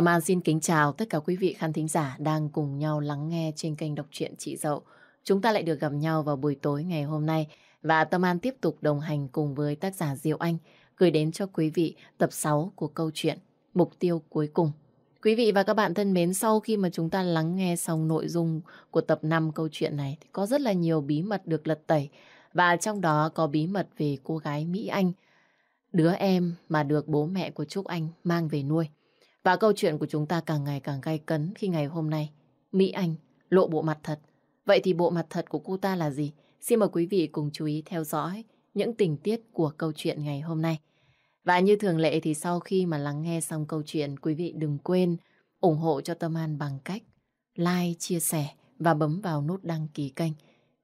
Tâm An xin kính chào tất cả quý vị khán thính giả đang cùng nhau lắng nghe trên kênh đọc truyện Chị Dậu. Chúng ta lại được gặp nhau vào buổi tối ngày hôm nay và Tâm An tiếp tục đồng hành cùng với tác giả Diệu Anh gửi đến cho quý vị tập 6 của câu chuyện Mục tiêu cuối cùng. Quý vị và các bạn thân mến, sau khi mà chúng ta lắng nghe xong nội dung của tập 5 câu chuyện này thì có rất là nhiều bí mật được lật tẩy và trong đó có bí mật về cô gái Mỹ Anh, đứa em mà được bố mẹ của Trúc Anh mang về nuôi. Và câu chuyện của chúng ta càng ngày càng gay cấn khi ngày hôm nay Mỹ Anh lộ bộ mặt thật. Vậy thì bộ mặt thật của cô ta là gì? Xin mời quý vị cùng chú ý theo dõi những tình tiết của câu chuyện ngày hôm nay. Và như thường lệ thì sau khi mà lắng nghe xong câu chuyện, quý vị đừng quên ủng hộ cho Tâm An bằng cách like, chia sẻ và bấm vào nút đăng ký kênh.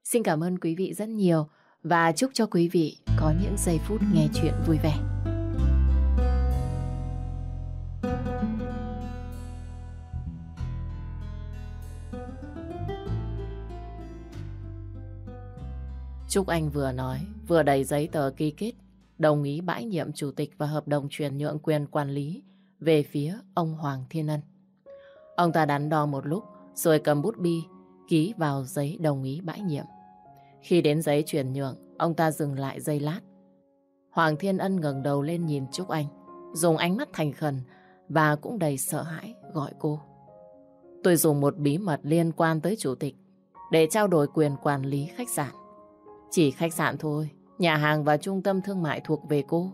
Xin cảm ơn quý vị rất nhiều và chúc cho quý vị có những giây phút nghe chuyện vui vẻ. Trúc Anh vừa nói, vừa đầy giấy tờ ký kết, đồng ý bãi nhiệm chủ tịch và hợp đồng chuyển nhượng quyền quản lý về phía ông Hoàng Thiên Ân. Ông ta đắn đo một lúc, rồi cầm bút bi, ký vào giấy đồng ý bãi nhiệm. Khi đến giấy chuyển nhượng, ông ta dừng lại giây lát. Hoàng Thiên Ân ngẩng đầu lên nhìn Trúc Anh, dùng ánh mắt thành khẩn và cũng đầy sợ hãi gọi cô. Tôi dùng một bí mật liên quan tới chủ tịch để trao đổi quyền quản lý khách sạn. Chỉ khách sạn thôi, nhà hàng và trung tâm thương mại thuộc về cô.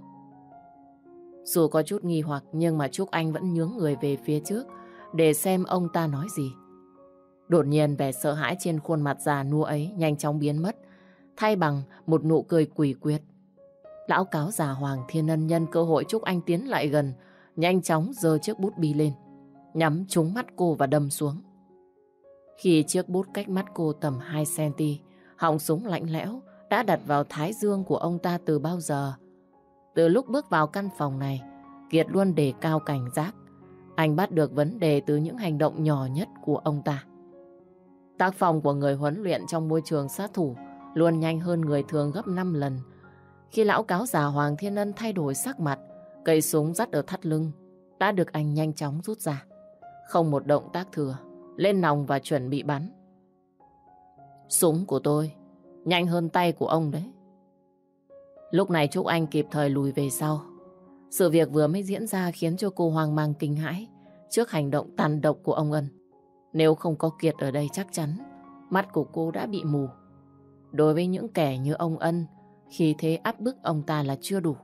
Dù có chút nghi hoặc nhưng mà Trúc Anh vẫn nhướng người về phía trước để xem ông ta nói gì. Đột nhiên vẻ sợ hãi trên khuôn mặt già nua ấy nhanh chóng biến mất, thay bằng một nụ cười quỷ quyệt. Lão cáo già Hoàng Thiên Ân nhân cơ hội Trúc Anh tiến lại gần, nhanh chóng giơ chiếc bút bi lên, nhắm trúng mắt cô và đâm xuống. Khi chiếc bút cách mắt cô tầm 2cm, họng súng lạnh lẽo đã đặt vào thái dương của ông ta từ bao giờ. Từ lúc bước vào căn phòng này, Kiệt luôn đề cao cảnh giác. Anh bắt được vấn đề từ những hành động nhỏ nhất của ông ta. Tác phong của người huấn luyện trong môi trường sát thủ luôn nhanh hơn người thường gấp 5 lần. Khi lão cáo già Hoàng Thiên Ân thay đổi sắc mặt, cây súng dắt ở thắt lưng đã được anh nhanh chóng rút ra. Không một động tác thừa, lên nòng và chuẩn bị bắn. Súng của tôi nhanh hơn tay của ông đấy. Lúc này Trúc Anh kịp thời lùi về sau. Sự việc vừa mới diễn ra khiến cho cô hoang mang kinh hãi trước hành động tàn độc của ông Ân. Nếu không có Kiệt ở đây chắc chắn mắt của cô đã bị mù. Đối với những kẻ như ông Ân, khi thế áp bức ông ta là chưa đủ.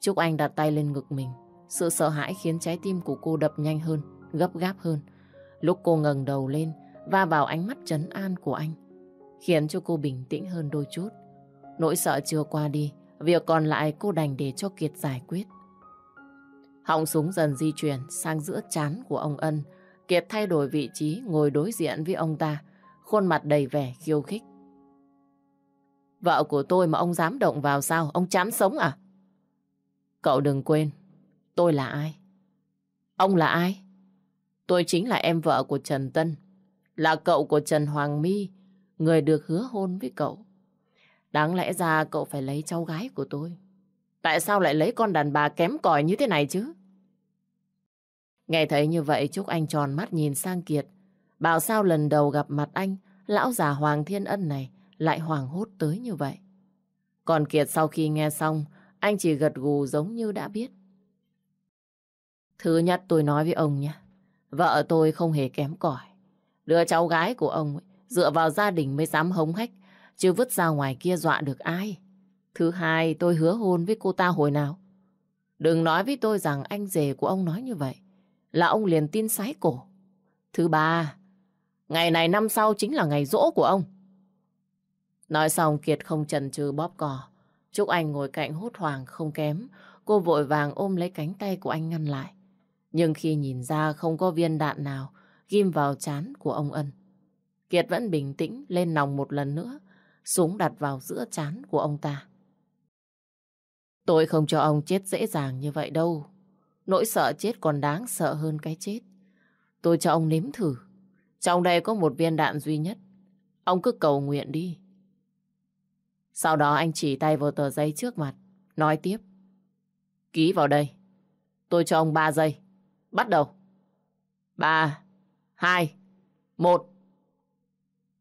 Trúc Anh đặt tay lên ngực mình. Sự sợ hãi khiến trái tim của cô đập nhanh hơn, gấp gáp hơn. Lúc cô ngẩng đầu lên, va vào ánh mắt trấn an của anh, khiến cho cô bình tĩnh hơn đôi chút. Nỗi sợ chưa qua đi, việc còn lại cô đành để cho Kiệt giải quyết. Họng súng dần di chuyển sang giữa chán của ông Ân. Kiệt thay đổi vị trí ngồi đối diện với ông ta, khuôn mặt đầy vẻ khiêu khích. Vợ của tôi mà ông dám động vào sao? Ông chán sống à? Cậu đừng quên, tôi là ai? Ông là ai? Tôi chính là em vợ của Trần Tân, là cậu của Trần Hoàng My, người được hứa hôn với cậu. Đáng lẽ ra cậu phải lấy cháu gái của tôi. Tại sao lại lấy con đàn bà kém cỏi như thế này chứ? Nghe thấy như vậy Trúc Anh tròn mắt nhìn sang Kiệt. Bảo sao lần đầu gặp mặt anh, lão già Hoàng Thiên Ân này lại hoàng hốt tới như vậy. Còn Kiệt sau khi nghe xong, anh chỉ gật gù giống như đã biết. Thứ nhất tôi nói với ông nha, vợ tôi không hề kém cỏi. Đứa cháu gái của ông ấy, dựa vào gia đình mới dám hống hách, chứ vứt ra ngoài kia dọa được ai. Thứ hai, tôi hứa hôn với cô ta hồi nào. Đừng nói với tôi rằng anh rể của ông nói như vậy, là ông liền tin sái cổ. Thứ ba, ngày này năm sau chính là ngày rỗ của ông. Nói xong Kiệt không chần chừ bóp cò. Trúc Anh ngồi cạnh hốt hoảng không kém. Cô vội vàng ôm lấy cánh tay của anh ngăn lại. Nhưng khi nhìn ra không có viên đạn nào ghim vào chán của ông Ân. Kiệt vẫn bình tĩnh lên nòng một lần nữa. Súng đặt vào giữa chán của ông ta. Tôi không cho ông chết dễ dàng như vậy đâu. Nỗi sợ chết còn đáng sợ hơn cái chết. Tôi cho ông nếm thử. Trong đây có một viên đạn duy nhất. Ông cứ cầu nguyện đi. Sau đó anh chỉ tay vào tờ giấy trước mặt, nói tiếp. Ký vào đây. Tôi cho ông 3 giây. Bắt đầu. ba, hai, một.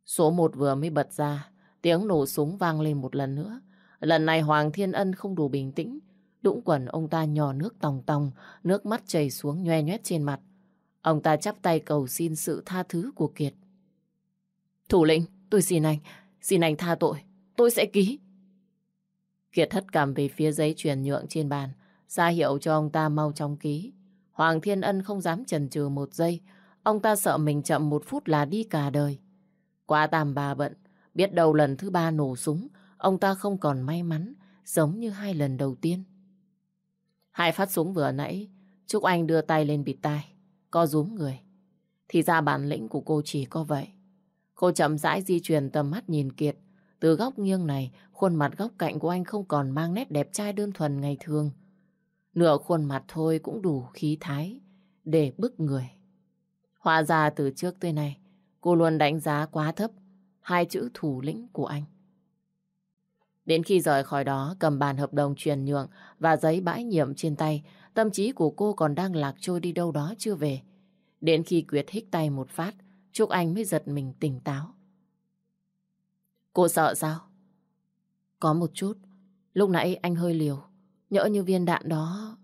Số một vừa mới bật ra, tiếng nổ súng vang lên một lần nữa. Lần này Hoàng Thiên Ân không đủ bình tĩnh. Đũng quần ông ta nhỏ nước tòng tòng, nước mắt chảy xuống nhoe nhoét trên mặt. Ông ta chắp tay cầu xin sự tha thứ của Kiệt. Thủ lĩnh, tôi xin anh, xin anh tha tội, tôi sẽ ký. Kiệt hất cầm về phía giấy chuyển nhượng trên bàn, ra hiệu cho ông ta mau chóng ký. Hoàng Thiên Ân không dám chần chừ một giây, ông ta sợ mình chậm một phút là đi cả đời. Quá tàm bà bận, biết đâu lần thứ ba nổ súng, ông ta không còn may mắn, giống như hai lần đầu tiên. Hai phát súng vừa nãy, Trúc Anh đưa tay lên bịt tai, co rúm người. Thì ra bản lĩnh của cô chỉ có vậy. Cô chậm rãi di chuyển tầm mắt nhìn Kiệt. Từ góc nghiêng này, khuôn mặt góc cạnh của anh không còn mang nét đẹp trai đơn thuần ngày thường. Nửa khuôn mặt thôi cũng đủ khí thái để bức người. Hóa ra từ trước tới nay, cô luôn đánh giá quá thấp hai chữ thủ lĩnh của anh. Đến khi rời khỏi đó, cầm bàn hợp đồng truyền nhượng và giấy bãi nhiệm trên tay, tâm trí của cô còn đang lạc trôi đi đâu đó chưa về. Đến khi Quyết hít tay một phát, Trúc Anh mới giật mình tỉnh táo. Cô sợ sao? Có một chút. Lúc nãy anh hơi liều. Nhỡ như viên đạn đó...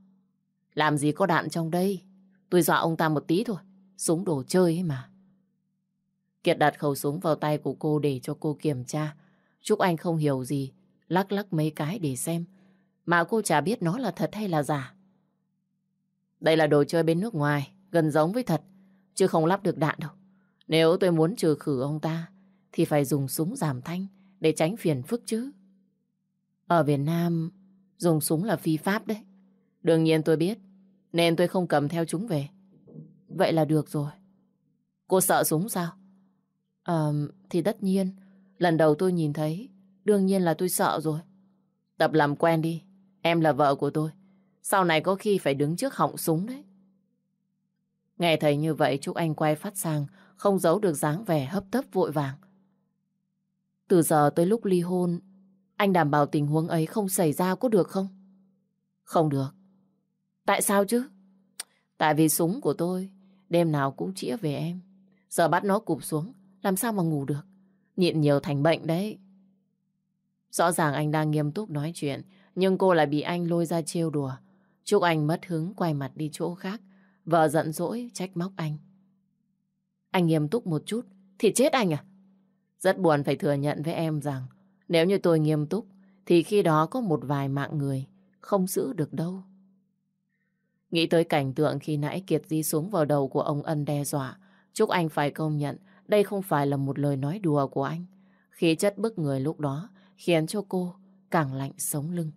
Làm gì có đạn trong đây? Tôi dọa ông ta một tí thôi. Súng đồ chơi ấy mà. Kiệt đặt khẩu súng vào tay của cô để cho cô kiểm tra. Trúc Anh không hiểu gì. Lắc lắc mấy cái để xem. Mà cô chả biết nó là thật hay là giả. Đây là đồ chơi bên nước ngoài. Gần giống với thật. Chứ không lắp được đạn đâu. Nếu tôi muốn trừ khử ông ta, thì phải dùng súng giảm thanh để tránh phiền phức chứ. Ở Việt Nam, dùng súng là phi pháp đấy. Đương nhiên tôi biết, nên tôi không cầm theo chúng về. Vậy là được rồi. Cô sợ súng sao? Ờ, thì tất nhiên. Lần đầu tôi nhìn thấy, đương nhiên là tôi sợ rồi. Tập làm quen đi. Em là vợ của tôi. Sau này có khi phải đứng trước họng súng đấy. Nghe thấy như vậy Trúc Anh quay phát sang không giấu được dáng vẻ hấp tấp vội vàng. Từ giờ tới lúc ly hôn, anh đảm bảo tình huống ấy không xảy ra có được không? Không được. Tại sao chứ? Tại vì súng của tôi đêm nào cũng chĩa về em. Giờ bắt nó cụp xuống, làm sao mà ngủ được? Nhịn nhiều thành bệnh đấy. Rõ ràng anh đang nghiêm túc nói chuyện, nhưng cô lại bị anh lôi ra trêu đùa. trúc anh mất hứng quay mặt đi chỗ khác. Vợ giận dỗi trách móc anh. Anh nghiêm túc một chút thì chết anh à? Rất buồn phải thừa nhận với em rằng nếu như tôi nghiêm túc thì khi đó có một vài mạng người không giữ được đâu. Nghĩ tới cảnh tượng khi nãy Kiệt di xuống vào đầu của ông Ân đe dọa, trúc anh phải công nhận đây không phải là một lời nói đùa của anh. Khí chất bức người lúc đó khiến cho cô càng lạnh sống lưng.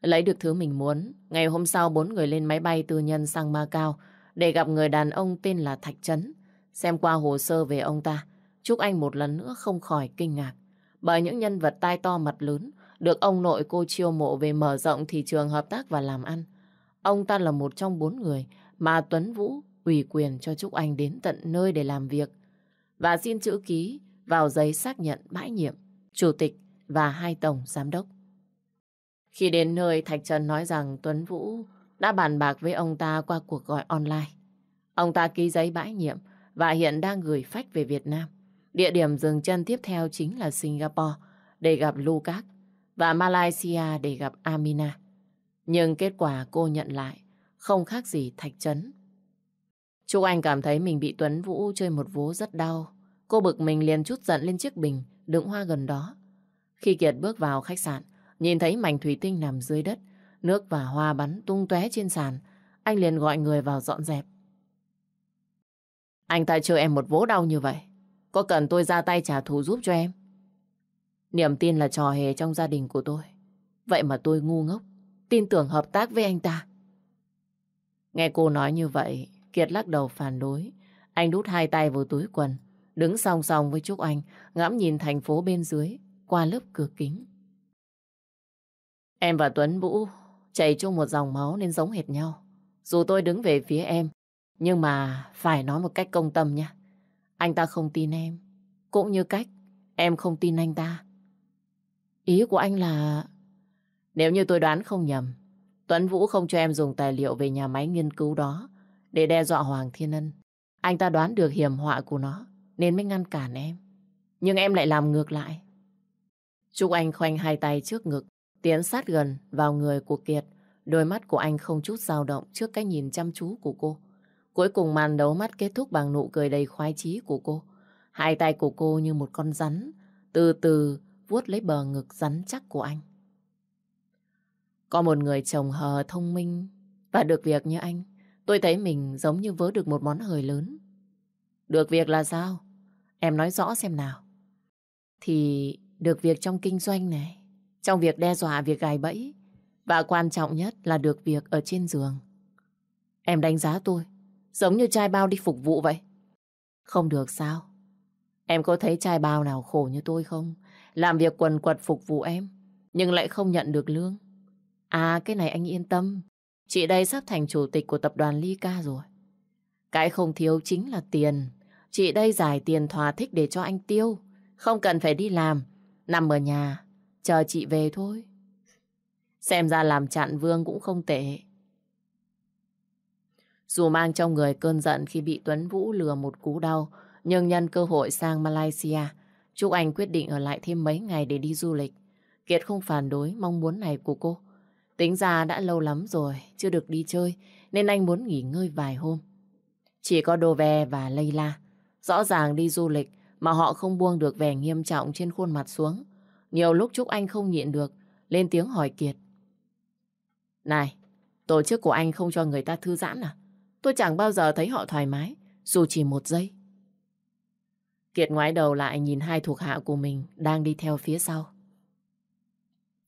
Lấy được thứ mình muốn, ngày hôm sau bốn người lên máy bay tư nhân sang Macau để gặp người đàn ông tên là Thạch Trấn. Xem qua hồ sơ về ông ta, Trúc Anh một lần nữa không khỏi kinh ngạc. Bởi những nhân vật tai to mặt lớn được ông nội cô chiêu mộ về mở rộng thị trường hợp tác và làm ăn. Ông ta là một trong bốn người mà Tuấn Vũ ủy quyền cho Trúc Anh đến tận nơi để làm việc và xin chữ ký vào giấy xác nhận bãi nhiệm, chủ tịch và hai tổng giám đốc. Khi đến nơi, Thạch Trần nói rằng Tuấn Vũ đã bàn bạc với ông ta qua cuộc gọi online. Ông ta ký giấy bãi nhiệm và hiện đang gửi phách về Việt Nam. Địa điểm dừng chân tiếp theo chính là Singapore để gặp Lucas và Malaysia để gặp Amina. Nhưng kết quả cô nhận lại không khác gì Thạch Trấn. Trúc Anh cảm thấy mình bị Tuấn Vũ chơi một vố rất đau. Cô bực mình liền chút giận lên chiếc bình đựng hoa gần đó. Khi Kiệt bước vào khách sạn, nhìn thấy mảnh thủy tinh nằm dưới đất, Nước và hoa bắn tung tóe trên sàn. Anh liền gọi người vào dọn dẹp. Anh ta chơi em một vố đau như vậy. Có cần tôi ra tay trả thù giúp cho em? Niềm tin là trò hề trong gia đình của tôi. Vậy mà tôi ngu ngốc, tin tưởng hợp tác với anh ta. Nghe cô nói như vậy, Kiệt lắc đầu phản đối. Anh đút hai tay vào túi quần, đứng song song với Trúc Anh, ngắm nhìn thành phố bên dưới, qua lớp cửa kính. Em và Tuấn Vũ chảy chung một dòng máu nên giống hệt nhau. Dù tôi đứng về phía em, nhưng mà phải nói một cách công tâm nha. Anh ta không tin em, cũng như cách em không tin anh ta. Ý của anh là... Nếu như tôi đoán không nhầm, Tuấn Vũ không cho em dùng tài liệu về nhà máy nghiên cứu đó để đe dọa Hoàng Thiên Ân. Anh ta đoán được hiểm họa của nó nên mới ngăn cản em. Nhưng em lại làm ngược lại. Trúc Anh khoanh hai tay trước ngực, tiến sát gần vào người của Kiệt. Đôi mắt của anh không chút dao động trước cái nhìn chăm chú của cô. Cuối cùng màn đấu mắt kết thúc bằng nụ cười đầy khoái chí của cô. Hai tay của cô như một con rắn, từ từ vuốt lấy bờ ngực rắn chắc của anh. Có một người chồng hờ thông minh và được việc như anh, tôi thấy mình giống như vớ được một món hời lớn. Được việc là sao? Em nói rõ xem nào. Thì được việc trong kinh doanh này, trong việc đe dọa việc gài bẫy, và quan trọng nhất là được việc ở trên giường. Em đánh giá tôi, giống như trai bao đi phục vụ vậy. Không được sao? Em có thấy trai bao nào khổ như tôi không? Làm việc quần quật phục vụ em, nhưng lại không nhận được lương. À, cái này anh yên tâm. Chị đây sắp thành chủ tịch của tập đoàn Ly Ca rồi. Cái không thiếu chính là tiền. Chị đây giải tiền thỏa thích để cho anh tiêu. Không cần phải đi làm. Nằm ở nhà, chờ chị về thôi. Xem ra làm chặn vương cũng không tệ. Dù mang trong người cơn giận khi bị Tuấn Vũ lừa một cú đau, nhưng nhân cơ hội sang Malaysia, Trúc Anh quyết định ở lại thêm mấy ngày để đi du lịch. Kiệt không phản đối mong muốn này của cô. Tính ra đã lâu lắm rồi, chưa được đi chơi, nên anh muốn nghỉ ngơi vài hôm. Chỉ có Đồ Ve và Layla. Rõ ràng đi du lịch mà họ không buông được vẻ nghiêm trọng trên khuôn mặt xuống. Nhiều lúc Trúc Anh không nhịn được, lên tiếng hỏi Kiệt. Này, tổ chức của anh không cho người ta thư giãn à? Tôi chẳng bao giờ thấy họ thoải mái, dù chỉ một giây. Kiệt ngoái đầu lại nhìn hai thuộc hạ của mình đang đi theo phía sau.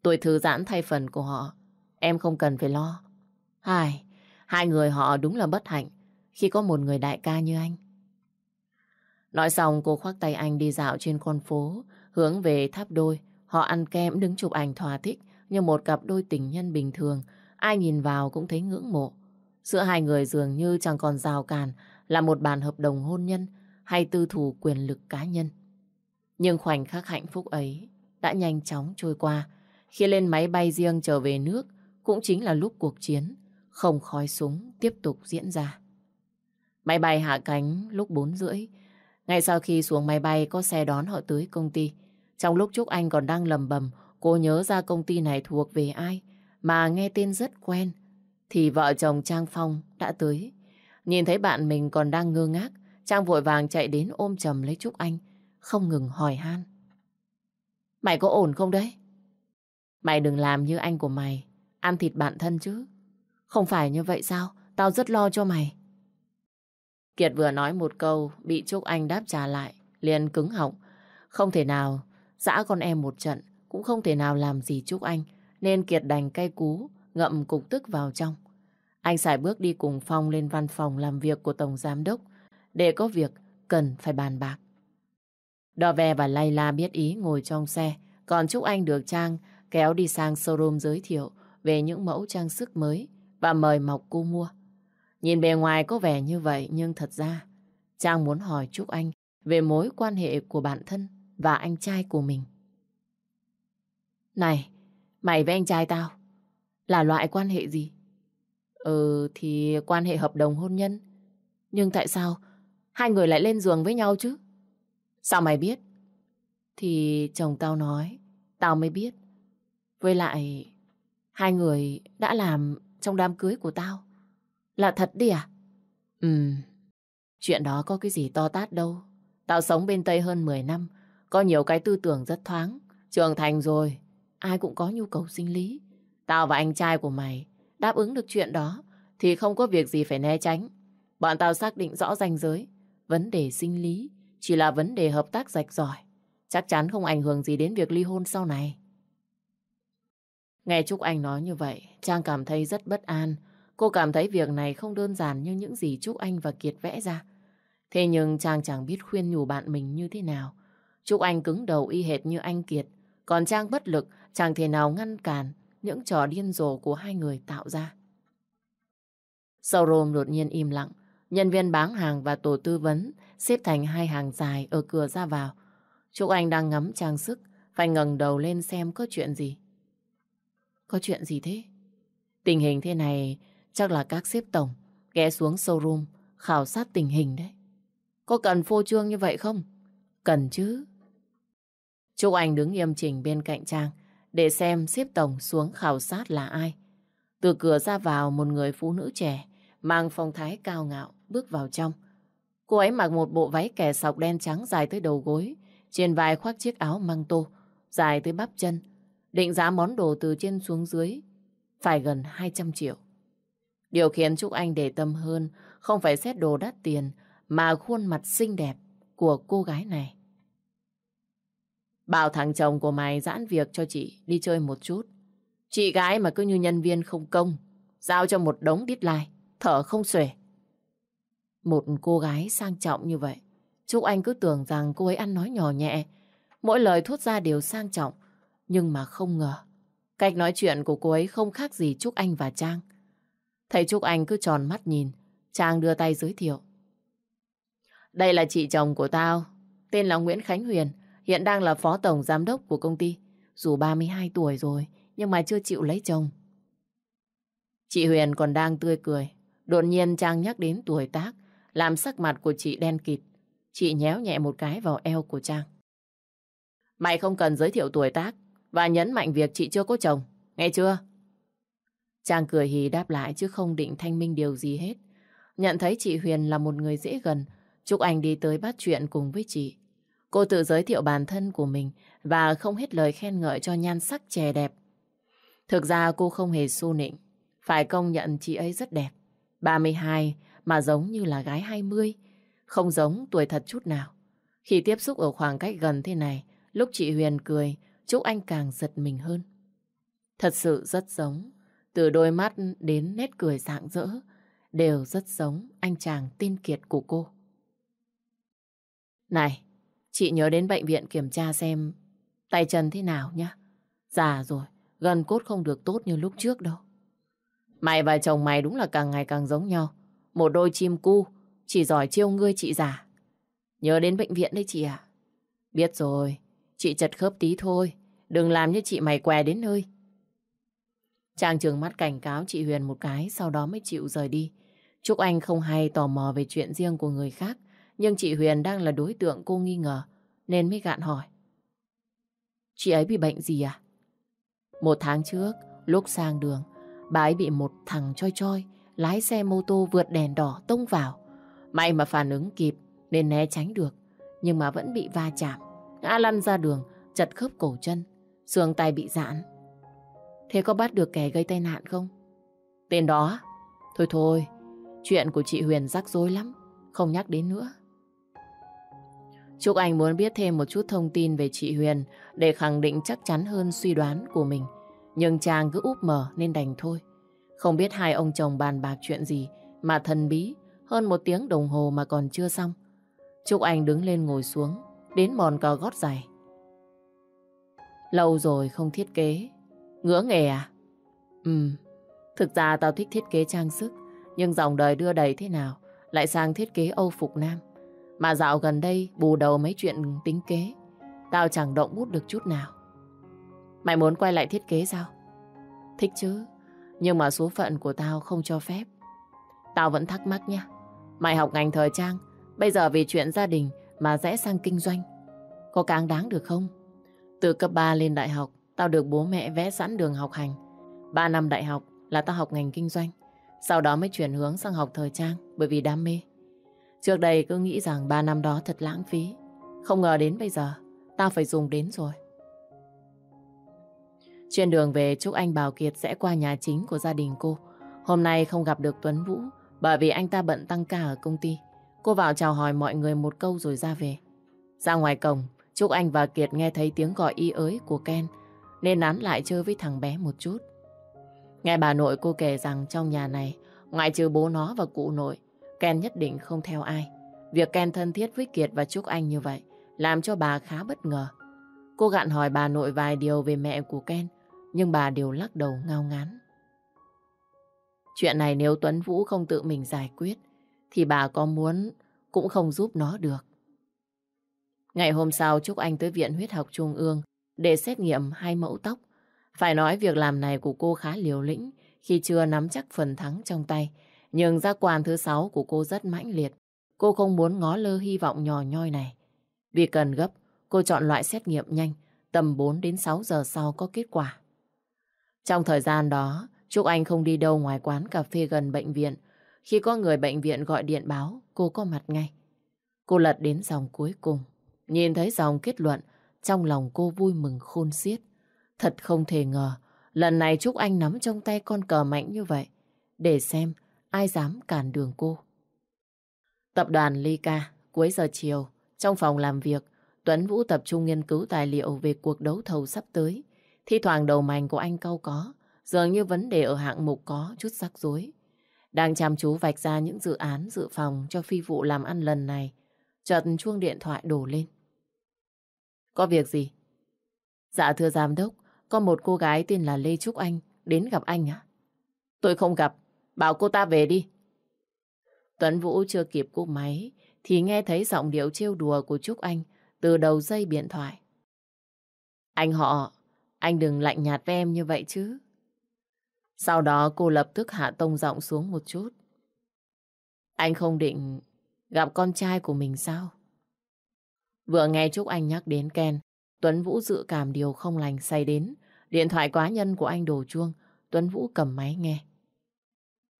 Tôi thư giãn thay phần của họ, em không cần phải lo. Hai, hai người họ đúng là bất hạnh khi có một người đại ca như anh. Nói xong cô khoác tay anh đi dạo trên con phố, hướng về tháp đôi. Họ ăn kem đứng chụp ảnh thỏa thích như một cặp đôi tình nhân bình thường. Ai nhìn vào cũng thấy ngưỡng mộ. Giữa hai người dường như chẳng còn rào càn là một bàn hợp đồng hôn nhân hay tư thủ quyền lực cá nhân. Nhưng khoảnh khắc hạnh phúc ấy đã nhanh chóng trôi qua. Khi lên máy bay riêng trở về nước cũng chính là lúc cuộc chiến không khói súng tiếp tục diễn ra. Máy bay hạ cánh lúc 4 rưỡi. Ngay sau khi xuống máy bay có xe đón họ tới công ty. Trong lúc Trúc Anh còn đang lầm bầm cô nhớ ra công ty này thuộc về ai mà nghe tên rất quen thì vợ chồng Trang Phong đã tới. Nhìn thấy bạn mình còn đang ngơ ngác Trang vội vàng chạy đến ôm chầm lấy Trúc Anh, không ngừng hỏi han. Mày có ổn không đấy? Mày đừng làm như anh của mày, ăn thịt bạn thân chứ. Không phải như vậy sao? Tao rất lo cho mày. Kiệt vừa nói một câu, bị Trúc Anh đáp trả lại, liền cứng họng. Không thể nào, dã con em một trận, cũng không thể nào làm gì Trúc Anh, nên Kiệt đành cay cú, ngậm cục tức vào trong. Anh xài bước đi cùng Phong lên văn phòng làm việc của Tổng Giám Đốc, để có việc cần phải bàn bạc. Đò ve và Layla biết ý ngồi trong xe, còn Trúc Anh được Trang kéo đi sang showroom giới thiệu về những mẫu trang sức mới và mời Mộc cô mua. Nhìn bề ngoài có vẻ như vậy nhưng thật ra Trang muốn hỏi Trúc Anh về mối quan hệ của bản thân và anh trai của mình. Này, mày với anh trai tao là loại quan hệ gì? Ừ thì quan hệ hợp đồng hôn nhân. Nhưng tại sao Hai người lại lên giường với nhau chứ. Sao mày biết? Thì chồng tao nói, tao mới biết. Với lại, hai người đã làm trong đám cưới của tao. Là thật đi à? Ừ, chuyện đó có cái gì to tát đâu. Tao sống bên Tây hơn 10 năm, có nhiều cái tư tưởng rất thoáng. Trưởng thành rồi, ai cũng có nhu cầu sinh lý. Tao và anh trai của mày đáp ứng được chuyện đó thì không có việc gì phải né tránh. Bọn tao xác định rõ ranh giới Vấn đề sinh lý chỉ là vấn đề hợp tác rạch ròi. Chắc chắn không ảnh hưởng gì đến việc ly hôn sau này. Nghe Trúc Anh nói như vậy, Trang cảm thấy rất bất an. Cô cảm thấy việc này không đơn giản như những gì Trúc Anh và Kiệt vẽ ra. Thế nhưng Trang chẳng biết khuyên nhủ bạn mình như thế nào. Trúc Anh cứng đầu y hệt như anh Kiệt. Còn Trang bất lực, chẳng thể nào ngăn cản những trò điên rồ của hai người tạo ra. sau rôm đột nhiên im lặng. Nhân viên bán hàng và tổ tư vấn xếp thành hai hàng dài ở cửa ra vào. Trúc Anh đang ngắm trang sức, phải ngẩng đầu lên xem có chuyện gì. Có chuyện gì thế? Tình hình thế này chắc là các xếp tổng ghé xuống showroom khảo sát tình hình đấy. Có cần phô trương như vậy không? Cần chứ. Trúc Anh đứng nghiêm chỉnh bên cạnh Trang để xem xếp tổng xuống khảo sát là ai. Từ cửa ra vào một người phụ nữ trẻ mang phong thái cao ngạo bước vào trong. Cô ấy mặc một bộ váy kẻ sọc đen trắng dài tới đầu gối, trên vai khoác chiếc áo măng tô, dài tới bắp chân. Định giá món đồ từ trên xuống dưới, phải gần 200 triệu. Điều khiến Trúc Anh để tâm hơn không phải xét đồ đắt tiền, mà khuôn mặt xinh đẹp của cô gái này. Bảo thằng chồng của mày giãn việc cho chị đi chơi một chút. Chị gái mà cứ như nhân viên không công, giao cho một đống deadline, thở không xuể. Một cô gái sang trọng như vậy, Trúc Anh cứ tưởng rằng cô ấy ăn nói nhỏ nhẹ, mỗi lời thốt ra đều sang trọng, nhưng mà không ngờ. Cách nói chuyện của cô ấy không khác gì Trúc Anh và Trang. Thấy Trúc Anh cứ tròn mắt nhìn, Trang đưa tay giới thiệu. Đây là chị chồng của tao, tên là Nguyễn Khánh Huyền, hiện đang là phó tổng giám đốc của công ty. Dù 32 tuổi rồi, nhưng mà chưa chịu lấy chồng. Chị Huyền còn đang tươi cười. Đột nhiên Trang nhắc đến tuổi tác, làm sắc mặt của chị đen kịt. Chị nhéo nhẹ một cái vào eo của Trang. Mày không cần giới thiệu tuổi tác và nhấn mạnh việc chị chưa có chồng, nghe chưa? Trang cười hì đáp lại chứ không định thanh minh điều gì hết. Nhận thấy chị Huyền là một người dễ gần, Trúc Anh đi tới bắt chuyện cùng với chị. Cô tự giới thiệu bản thân của mình và không hết lời khen ngợi cho nhan sắc trẻ đẹp. Thực ra cô không hề xu nịnh, phải công nhận chị ấy rất đẹp. 32 mà giống như là gái 20, không giống tuổi thật chút nào. Khi tiếp xúc ở khoảng cách gần thế này, lúc chị Huyền cười, Trúc Anh càng giật mình hơn. Thật sự rất giống, từ đôi mắt đến nét cười rạng rỡ, đều rất giống anh chàng tin kiệt của cô. Này, chị nhớ đến bệnh viện kiểm tra xem tay chân thế nào nhá. Già rồi, gần cốt không được tốt như lúc trước đâu. Mày và chồng mày đúng là càng ngày càng giống nhau. Một đôi chim cu, chỉ giỏi chiêu ngươi chị già. Nhớ đến bệnh viện đấy chị à? Biết rồi, chị chật khớp tí thôi. Đừng làm như chị mày què đến nơi. Trang trường mắt cảnh cáo chị Huyền một cái, sau đó mới chịu rời đi. Trúc Anh không hay tò mò về chuyện riêng của người khác, nhưng chị Huyền đang là đối tượng cô nghi ngờ, nên mới gạn hỏi. Chị ấy bị bệnh gì à? Một tháng trước, lúc sang đường, bà ấy bị một thằng choi choi lái xe mô tô vượt đèn đỏ tông vào. May mà phản ứng kịp nên né tránh được, nhưng mà vẫn bị va chạm. Ngã lăn ra đường, chật khớp cổ chân, xương tay bị giãn. Thế có bắt được kẻ gây tai nạn không? Tên đó? Thôi thôi, chuyện của chị Huyền rắc rối lắm, không nhắc đến nữa. Trúc Anh muốn biết thêm một chút thông tin về chị Huyền để khẳng định chắc chắn hơn suy đoán của mình. Nhưng chàng cứ úp mở nên đành thôi. Không biết hai ông chồng bàn bạc chuyện gì mà thần bí hơn một tiếng đồng hồ mà còn chưa xong. Trúc Anh đứng lên ngồi xuống, đến mòn cờ gót giày. Lâu rồi không thiết kế. Ngứa nghề à? Ừ, thực ra tao thích thiết kế trang sức, nhưng dòng đời đưa đầy thế nào lại sang thiết kế Âu phục nam. Mà dạo gần đây bù đầu mấy chuyện tính kế, tao chẳng động bút được chút nào. Mày muốn quay lại thiết kế sao? Thích chứ, nhưng mà số phận của tao không cho phép. Tao vẫn thắc mắc nha. Mày học ngành thời trang, bây giờ vì chuyện gia đình mà rẽ sang kinh doanh. Có càng đáng được không? Từ cấp 3 lên đại học, tao được bố mẹ vẽ sẵn đường học hành. 3 năm đại học là tao học ngành kinh doanh. Sau đó mới chuyển hướng sang học thời trang bởi vì đam mê. Trước đây cứ nghĩ rằng 3 năm đó thật lãng phí. Không ngờ đến bây giờ, tao phải dùng đến rồi. Trên đường về, Trúc Anh bảo Kiệt sẽ qua nhà chính của gia đình cô. Hôm nay không gặp được Tuấn Vũ bởi vì anh ta bận tăng ca ở công ty. Cô vào chào hỏi mọi người một câu rồi ra về. Ra ngoài cổng, Trúc Anh và Kiệt nghe thấy tiếng gọi y ới của Ken nên nán lại chơi với thằng bé một chút. Nghe bà nội cô kể rằng trong nhà này, ngoại trừ bố nó và cụ nội, Ken nhất định không theo ai. Việc Ken thân thiết với Kiệt và Trúc Anh như vậy làm cho bà khá bất ngờ. Cô gạn hỏi bà nội vài điều về mẹ của Ken, nhưng bà đều lắc đầu ngao ngán. Chuyện này nếu Tuấn Vũ không tự mình giải quyết, thì bà có muốn cũng không giúp nó được. Ngày hôm sau, Trúc Anh tới Viện Huyết học Trung ương để xét nghiệm hai mẫu tóc. Phải nói việc làm này của cô khá liều lĩnh khi chưa nắm chắc phần thắng trong tay, Nhưng giác quan thứ sáu của cô rất mãnh liệt. Cô không muốn ngó lơ hy vọng nhỏ nhoi này. Vì cần gấp, cô chọn loại xét nghiệm nhanh, tầm 4 đến 6 giờ sau có kết quả. Trong thời gian đó, Trúc Anh không đi đâu ngoài quán cà phê gần bệnh viện. Khi có người bệnh viện gọi điện báo, cô có mặt ngay. Cô lật đến dòng cuối cùng. Nhìn thấy dòng kết luận, trong lòng cô vui mừng khôn xiết. Thật không thể ngờ, lần này Trúc Anh nắm trong tay con cờ mạnh như vậy. Để xem ai dám cản đường cô. Tập đoàn Ly Ca, cuối giờ chiều, trong phòng làm việc, Tuấn Vũ tập trung nghiên cứu tài liệu về cuộc đấu thầu sắp tới. Thi thoảng đầu mảnh của anh câu có, dường như vấn đề ở hạng mục có chút rắc rối. Đang chăm chú vạch ra những dự án dự phòng cho phi vụ làm ăn lần này. Chợt chuông điện thoại đổ lên. Có việc gì? Dạ thưa giám đốc, có một cô gái tên là Lê Trúc Anh đến gặp anh ạ. Tôi không gặp, bảo cô ta về đi. Tuấn Vũ chưa kịp cúp máy thì nghe thấy giọng điệu trêu đùa của Trúc Anh từ đầu dây điện thoại. Anh họ, anh đừng lạnh nhạt với em như vậy chứ. Sau đó cô lập tức hạ tông giọng xuống một chút. Anh không định gặp con trai của mình sao? Vừa nghe Trúc Anh nhắc đến Ken, Tuấn Vũ dự cảm điều không lành xảy đến. Điện thoại quá nhân của anh đổ chuông, Tuấn Vũ cầm máy nghe.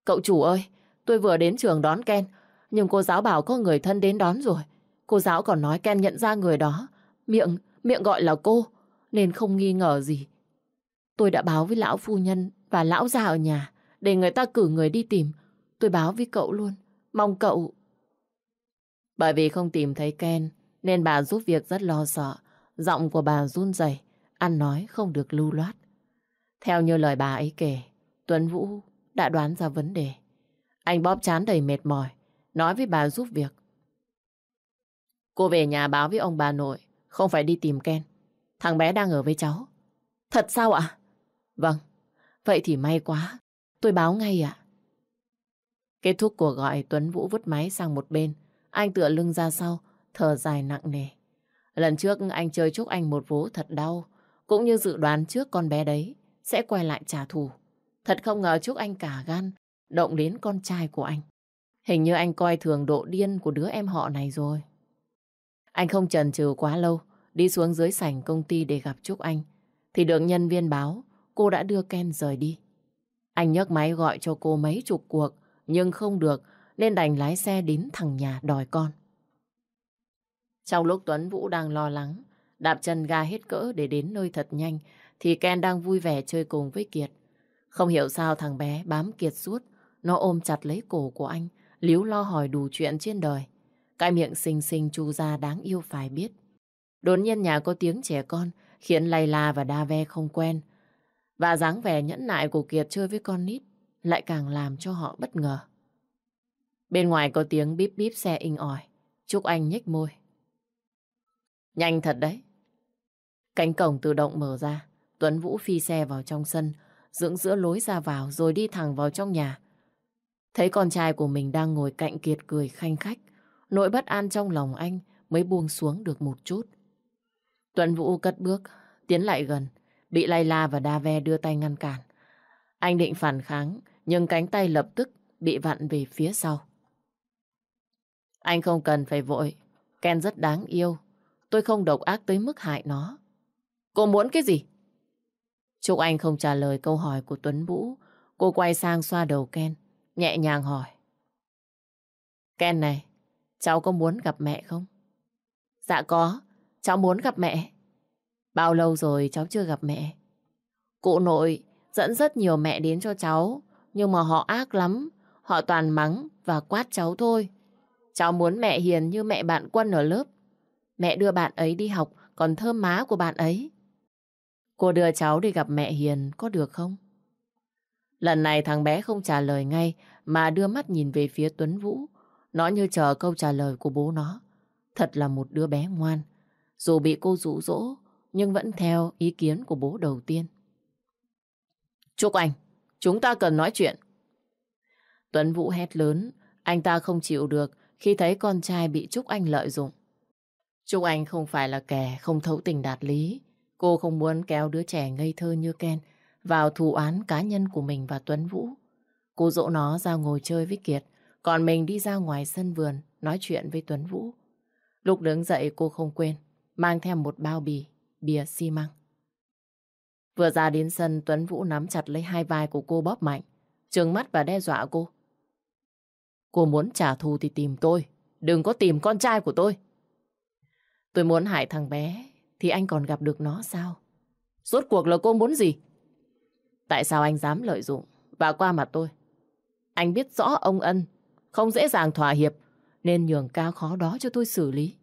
Cậu chủ ơi, tôi vừa đến trường đón Ken, nhưng cô giáo bảo có người thân đến đón rồi. Cô giáo còn nói Ken nhận ra người đó, miệng, miệng gọi là cô, nên không nghi ngờ gì. Tôi đã báo với lão phu nhân và lão già ở nhà, để người ta cử người đi tìm. Tôi báo với cậu luôn, mong cậu... Bởi vì không tìm thấy Ken, nên bà giúp việc rất lo sợ. Giọng của bà run rẩy, ăn nói không được lưu loát. Theo như lời bà ấy kể, Tuấn Vũ đã đoán ra vấn đề. Anh bóp chán đầy mệt mỏi, nói với bà giúp việc. Cô về nhà báo với ông bà nội, không phải đi tìm Ken. Thằng bé đang ở với cháu. Thật sao ạ? Vâng, vậy thì may quá. Tôi báo ngay ạ. Kết thúc cuộc gọi, Tuấn Vũ vứt máy sang một bên. Anh tựa lưng ra sau, thở dài nặng nề. Lần trước anh chơi chúc anh một vố thật đau, cũng như dự đoán trước con bé đấy sẽ quay lại trả thù. Thật không ngờ chúc anh cả gan, động đến con trai của anh. Hình như anh coi thường độ điên của đứa em họ này rồi. Anh không chần chừ quá lâu, đi xuống dưới sảnh công ty để gặp Trúc Anh. Thì được nhân viên báo, cô đã đưa Ken rời đi. Anh nhấc máy gọi cho cô mấy chục cuộc, nhưng không được, nên đành lái xe đến thằng nhà đòi con. Trong lúc Tuấn Vũ đang lo lắng, đạp chân ga hết cỡ để đến nơi thật nhanh, thì Ken đang vui vẻ chơi cùng với Kiệt. Không hiểu sao thằng bé bám Kiệt suốt, nó ôm chặt lấy cổ của anh, líu lo hỏi đủ chuyện trên đời. Cái miệng xinh xinh chu ra đáng yêu phải biết. Đột nhiên nhà có tiếng trẻ con, khiến Layla và Dave không quen. Và dáng vẻ nhẫn nại của Kiệt chơi với con nít lại càng làm cho họ bất ngờ. Bên ngoài có tiếng bíp bíp xe inh ỏi. Trúc Anh nhếch môi. Nhanh thật đấy. Cánh cổng tự động mở ra. Tuấn Vũ phi xe vào trong sân, dưỡng giữa lối ra vào rồi đi thẳng vào trong nhà. Thấy con trai của mình đang ngồi cạnh Kiệt cười khanh khách. Nỗi bất an trong lòng anh mới buông xuống được một chút. Tuấn Vũ cất bước, tiến lại gần, bị Layla và Dave đưa tay ngăn cản. Anh định phản kháng, nhưng cánh tay lập tức bị vặn về phía sau. Anh không cần phải vội, Ken rất đáng yêu, Tôi không độc ác tới mức hại nó. Cô muốn cái gì? Trúc Anh không trả lời câu hỏi của Tuấn Vũ. Cô quay sang xoa đầu Ken, nhẹ nhàng hỏi. Ken này, cháu có muốn gặp mẹ không? Dạ có, cháu muốn gặp mẹ. Bao lâu rồi cháu chưa gặp mẹ? Cụ nội dẫn rất nhiều mẹ đến cho cháu, nhưng mà họ ác lắm. Họ toàn mắng và quát cháu thôi. Cháu muốn mẹ hiền như mẹ bạn Quân ở lớp. Mẹ đưa bạn ấy đi học còn thơm má của bạn ấy. Cô đưa cháu đi gặp mẹ Hiền có được không? Lần này thằng bé không trả lời ngay mà đưa mắt nhìn về phía Tuấn Vũ. Nó như chờ câu trả lời của bố nó. Thật là một đứa bé ngoan. Dù bị cô rủ rỗ nhưng vẫn theo ý kiến của bố đầu tiên. Trúc Anh, chúng ta cần nói chuyện. Tuấn Vũ hét lớn, anh ta không chịu được khi thấy con trai bị Trúc Anh lợi dụng. Trúc Anh không phải là kẻ không thấu tình đạt lý. Cô không muốn kéo đứa trẻ ngây thơ như Ken vào thù án cá nhân của mình và Tuấn Vũ. Cô dỗ nó ra ngồi chơi với Kiệt, còn mình đi ra ngoài sân vườn nói chuyện với Tuấn Vũ. Lúc đứng dậy cô không quên, mang theo một bao bì, bìa xi măng. Vừa ra đến sân, Tuấn Vũ nắm chặt lấy hai vai của cô bóp mạnh, trừng mắt và đe dọa cô. Cô muốn trả thù thì tìm tôi, đừng có tìm con trai của tôi. Tôi muốn hại thằng bé, thì anh còn gặp được nó sao? Rốt cuộc là cô muốn gì? Tại sao anh dám lợi dụng và qua mặt tôi? Anh biết rõ ông Ân không dễ dàng thỏa hiệp nên nhường cao khó đó cho tôi xử lý.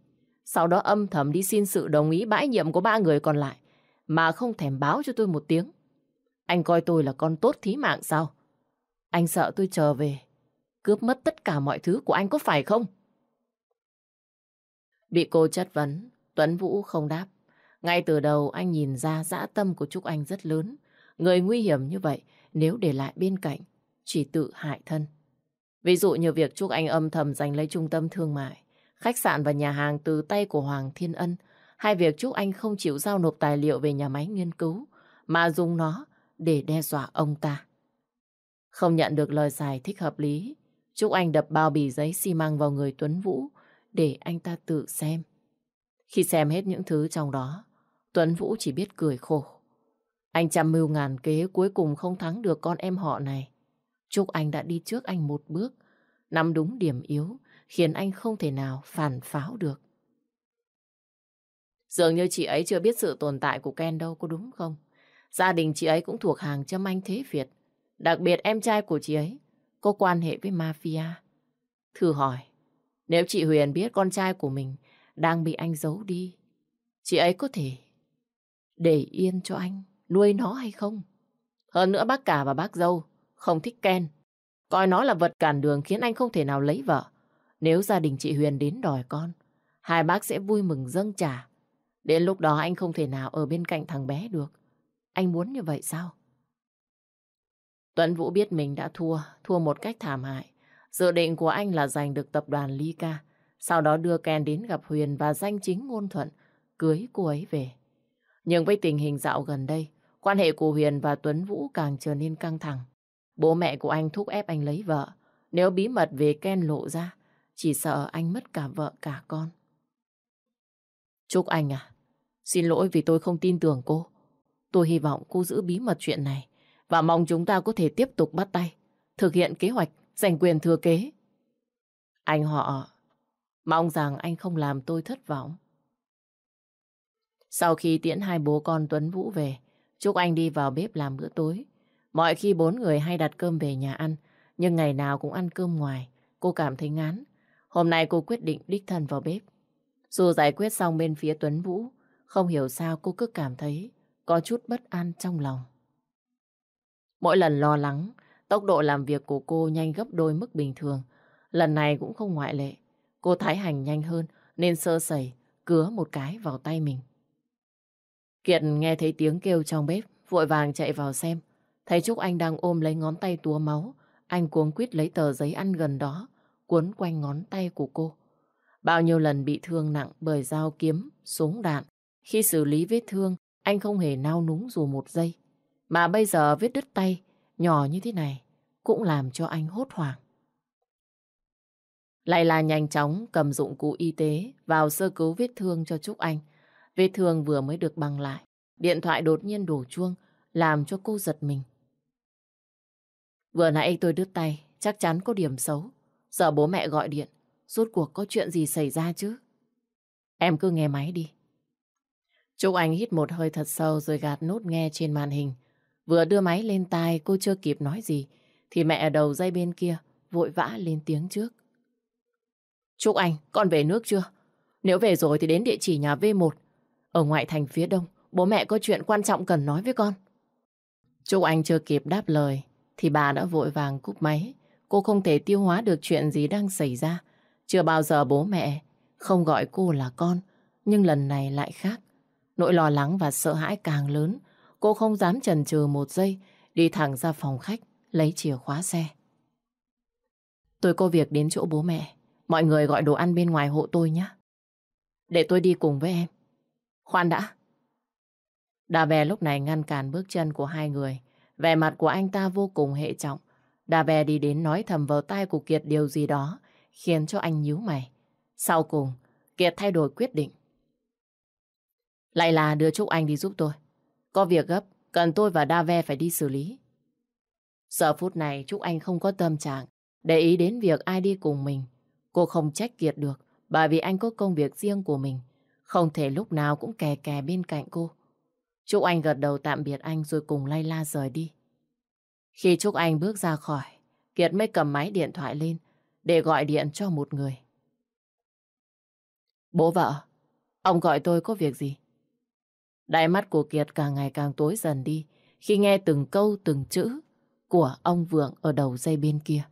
Sau đó âm thầm đi xin sự đồng ý bãi nhiệm của ba người còn lại mà không thèm báo cho tôi một tiếng. Anh coi tôi là con tốt thí mạng sao? Anh sợ tôi trở về, cướp mất tất cả mọi thứ của anh có phải không? Bị cô chất vấn, Tuấn Vũ không đáp. Ngay từ đầu anh nhìn ra dã tâm của Trúc Anh rất lớn. Người nguy hiểm như vậy nếu để lại bên cạnh chỉ tự hại thân. Ví dụ như việc Trúc Anh âm thầm giành lấy trung tâm thương mại, khách sạn và nhà hàng từ tay của Hoàng Thiên Ân, hay việc Trúc Anh không chịu giao nộp tài liệu về nhà máy nghiên cứu, mà dùng nó để đe dọa ông ta. Không nhận được lời giải thích hợp lý, Trúc Anh đập bao bì giấy xi măng vào người Tuấn Vũ để anh ta tự xem. Khi xem hết những thứ trong đó, Tuấn Vũ chỉ biết cười khổ. Anh trăm mưu ngàn kế cuối cùng không thắng được con em họ này. Trúc Anh đã đi trước anh một bước, nắm đúng điểm yếu, khiến anh không thể nào phản pháo được. Dường như chị ấy chưa biết sự tồn tại của Ken đâu, có đúng không? Gia đình chị ấy cũng thuộc hàng châm anh thế Việt. Đặc biệt em trai của chị ấy có quan hệ với mafia. Thử hỏi, nếu chị Huyền biết con trai của mình đang bị anh giấu đi, chị ấy có thể để yên cho anh nuôi nó hay không? Hơn nữa bác cả và bác dâu không thích Ken. Coi nó là vật cản đường khiến anh không thể nào lấy vợ. Nếu gia đình chị Huyền đến đòi con, hai bác sẽ vui mừng dâng trả. Đến lúc đó anh không thể nào ở bên cạnh thằng bé được. Anh muốn như vậy sao? Tuấn Vũ biết mình đã thua, thua một cách thảm hại. Dự định của anh là giành được tập đoàn Ly Ca, sau đó đưa Ken đến gặp Huyền và danh chính ngôn thuận, cưới cô ấy về. Nhưng với tình hình dạo gần đây, quan hệ của Huyền và Tuấn Vũ càng trở nên căng thẳng. Bố mẹ của anh thúc ép anh lấy vợ. Nếu bí mật về Ken lộ ra, chỉ sợ anh mất cả vợ cả con. Chúc anh à, xin lỗi vì tôi không tin tưởng cô. Tôi hy vọng cô giữ bí mật chuyện này và mong chúng ta có thể tiếp tục bắt tay, thực hiện kế hoạch giành quyền thừa kế. Anh họ, mong rằng anh không làm tôi thất vọng. Sau khi tiễn hai bố con Tuấn Vũ về, Trúc Anh đi vào bếp làm bữa tối. Mọi khi bốn người hay đặt cơm về nhà ăn, nhưng ngày nào cũng ăn cơm ngoài. Cô cảm thấy ngán. Hôm nay cô quyết định đích thân vào bếp. Dù giải quyết xong bên phía Tuấn Vũ, không hiểu sao cô cứ cảm thấy có chút bất an trong lòng. Mỗi lần lo lắng, tốc độ làm việc của cô nhanh gấp đôi mức bình thường. Lần này cũng không ngoại lệ. Cô thái hành nhanh hơn nên sơ sẩy, cứa một cái vào tay mình. Kiệt nghe thấy tiếng kêu trong bếp, vội vàng chạy vào xem. Thấy Trúc Anh đang ôm lấy ngón tay túa máu, anh cuống quýt lấy tờ giấy ăn gần đó, cuốn quanh ngón tay của cô. Bao nhiêu lần bị thương nặng bởi dao kiếm, súng đạn. Khi xử lý vết thương, anh không hề nao núng dù một giây. Mà bây giờ vết đứt tay, nhỏ như thế này, cũng làm cho anh hốt hoảng. Lại là nhanh chóng cầm dụng cụ y tế vào sơ cứu vết thương cho Trúc Anh. Vết thương vừa mới được băng lại. Điện thoại đột nhiên đổ chuông, làm cho cô giật mình. Vừa nãy tôi đứt tay, chắc chắn có điểm xấu. Giờ bố mẹ gọi điện, rốt cuộc có chuyện gì xảy ra chứ? Em cứ nghe máy đi. Trúc Anh hít một hơi thật sâu rồi gạt nút nghe trên màn hình. Vừa đưa máy lên tai cô chưa kịp nói gì, thì mẹ ở đầu dây bên kia vội vã lên tiếng trước. Trúc Anh, con về nước chưa? Nếu về rồi thì đến địa chỉ nhà V1, ở ngoại thành phía đông, bố mẹ có chuyện quan trọng cần nói với con. Trúc Anh chưa kịp đáp lời, thì bà đã vội vàng cúp máy. Cô không thể tiêu hóa được chuyện gì đang xảy ra. Chưa bao giờ bố mẹ không gọi cô là con, nhưng lần này lại khác. Nỗi lo lắng và sợ hãi càng lớn, cô không dám chần chừ một giây, đi thẳng ra phòng khách, lấy chìa khóa xe. Tôi có việc đến chỗ bố mẹ, mọi người gọi đồ ăn bên ngoài hộ tôi nhé. Để tôi đi cùng với em. Khoan đã. Đà bè lúc này ngăn cản bước chân của hai người. Vẻ mặt của anh ta vô cùng hệ trọng. Đà bè đi đến nói thầm vào tai của Kiệt điều gì đó, khiến cho anh nhíu mày. Sau cùng, Kiệt thay đổi quyết định. Lại là đưa Trúc Anh đi giúp tôi. Có việc gấp, cần tôi và Đa Ve phải đi xử lý. Giờ phút này Trúc Anh không có tâm trạng để ý đến việc ai đi cùng mình. Cô không trách Kiệt được, bởi vì anh có công việc riêng của mình. Không thể lúc nào cũng kè kè bên cạnh cô. Trúc Anh gật đầu tạm biệt anh rồi cùng lay la rời đi. Khi Trúc Anh bước ra khỏi, Kiệt mới cầm máy điện thoại lên để gọi điện cho một người. Bố vợ, ông gọi tôi có việc gì? Đáy mắt của Kiệt càng ngày càng tối dần đi khi nghe từng câu từng chữ của ông Vượng ở đầu dây bên kia.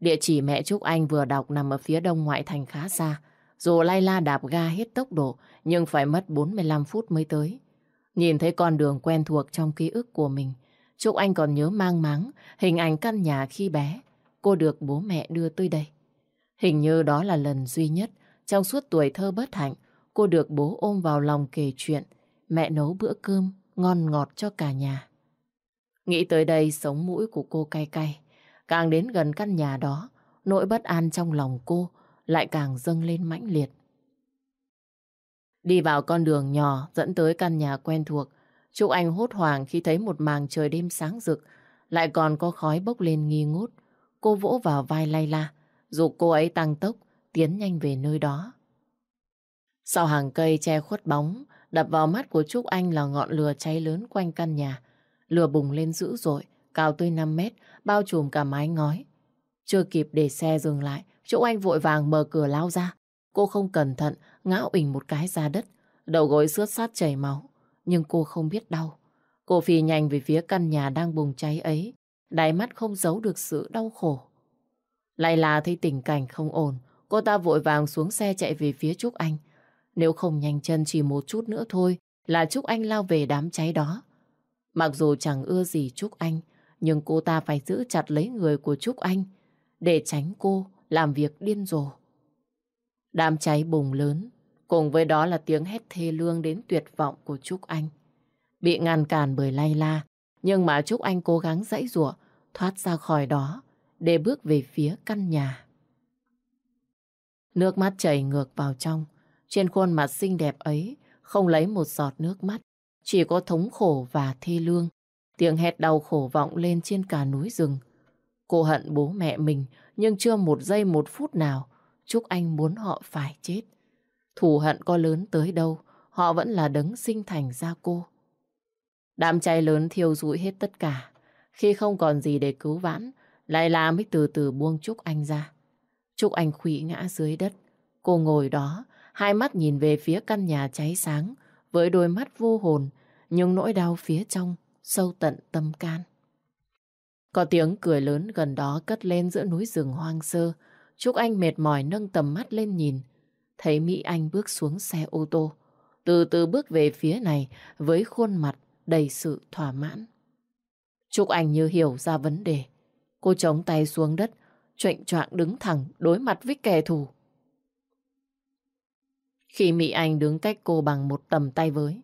Địa chỉ mẹ Trúc Anh vừa đọc nằm ở phía đông ngoại thành khá xa. Dù lay la đạp ga hết tốc độ, nhưng phải mất 45 phút mới tới. Nhìn thấy con đường quen thuộc trong ký ức của mình, Trúc Anh còn nhớ mang máng hình ảnh căn nhà khi bé. Cô được bố mẹ đưa tới đây. Hình như đó là lần duy nhất trong suốt tuổi thơ bất hạnh cô được bố ôm vào lòng kể chuyện, mẹ nấu bữa cơm ngon ngọt cho cả nhà. Nghĩ tới đây sống mũi của cô cay cay. Càng đến gần căn nhà đó, nỗi bất an trong lòng cô lại càng dâng lên mãnh liệt. Đi vào con đường nhỏ dẫn tới căn nhà quen thuộc, Trúc Anh hốt hoảng khi thấy một màng trời đêm sáng rực, lại còn có khói bốc lên nghi ngút. Cô vỗ vào vai lay la, dục cô ấy tăng tốc, tiến nhanh về nơi đó. Sau hàng cây che khuất bóng, đập vào mắt của Trúc Anh là ngọn lửa cháy lớn quanh căn nhà. Lửa bùng lên dữ dội, cao tới 5 mét, bao trùm cả mái ngói. Chưa kịp để xe dừng lại, Trúc Anh vội vàng mở cửa lao ra. Cô không cẩn thận, ngã ỉnh một cái ra đất, đầu gối xước sát chảy máu. Nhưng cô không biết đau. Cô phi nhanh về phía căn nhà đang bùng cháy ấy, đáy mắt không giấu được sự đau khổ. Lại là thấy tình cảnh không ổn, cô ta vội vàng xuống xe chạy về phía Trúc Anh. Nếu không nhanh chân chỉ một chút nữa thôi là Trúc Anh lao về đám cháy đó. Mặc dù chẳng ưa gì Trúc Anh, nhưng cô ta phải giữ chặt lấy người của Trúc Anh để tránh cô làm việc điên rồ. Đám cháy bùng lớn, cùng với đó là tiếng hét thê lương đến tuyệt vọng của Trúc Anh. Bị ngăn cản bởi lay la, nhưng mà Trúc Anh cố gắng dãy rủa thoát ra khỏi đó để bước về phía căn nhà. Nước mắt chảy ngược vào trong, trên khuôn mặt xinh đẹp ấy không lấy một giọt nước mắt, chỉ có thống khổ và thê lương. Tiếng hét đau khổ vọng lên trên cả núi rừng. Cô hận bố mẹ mình, nhưng chưa một giây một phút nào Trúc Anh muốn họ phải chết. Thù hận có lớn tới đâu, họ vẫn là đấng sinh thành ra cô. Đám cháy lớn thiêu rụi hết tất cả. Khi không còn gì để cứu vãn, lại là mới từ từ buông Trúc Anh ra. Trúc Anh khủy ngã dưới đất. Cô ngồi đó, hai mắt nhìn về phía căn nhà cháy sáng, với đôi mắt vô hồn, nhưng nỗi đau phía trong sâu tận tâm can. Có tiếng cười lớn gần đó cất lên giữa núi rừng hoang sơ. Trúc Anh mệt mỏi nâng tầm mắt lên nhìn. Thấy Mỹ Anh bước xuống xe ô tô. Từ từ bước về phía này với khuôn mặt đầy sự thỏa mãn. Trúc Anh như hiểu ra vấn đề. Cô chống tay xuống đất, trệnh choạng đứng thẳng đối mặt với kẻ thù. Khi Mỹ Anh đứng cách cô bằng một tầm tay với,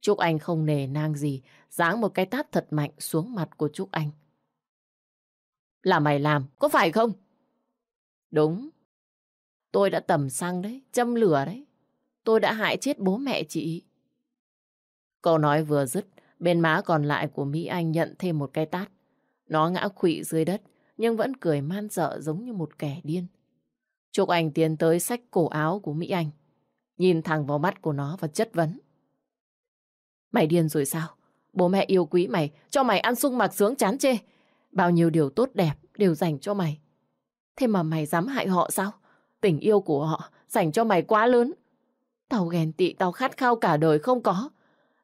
Trúc Anh không nề nang gì, giáng một cái tát thật mạnh xuống mặt của Trúc Anh. Là mày làm, có phải không? Đúng. Tôi đã tầm xăng đấy, châm lửa đấy. Tôi đã hại chết bố mẹ chị. Câu nói vừa dứt, bên má còn lại của Mỹ Anh nhận thêm một cái tát. Nó ngã quỵ dưới đất, nhưng vẫn cười man dợ giống như một kẻ điên. Trúc Anh tiến tới sách cổ áo của Mỹ Anh, nhìn thẳng vào mắt của nó và chất vấn. Mày điên rồi sao? Bố mẹ yêu quý mày, cho mày ăn sung mặc sướng chán chê. Bao nhiêu điều tốt đẹp đều dành cho mày. Thế mà mày dám hại họ sao? Tình yêu của họ dành cho mày quá lớn. Tao ghen tị, tao khát khao cả đời không có.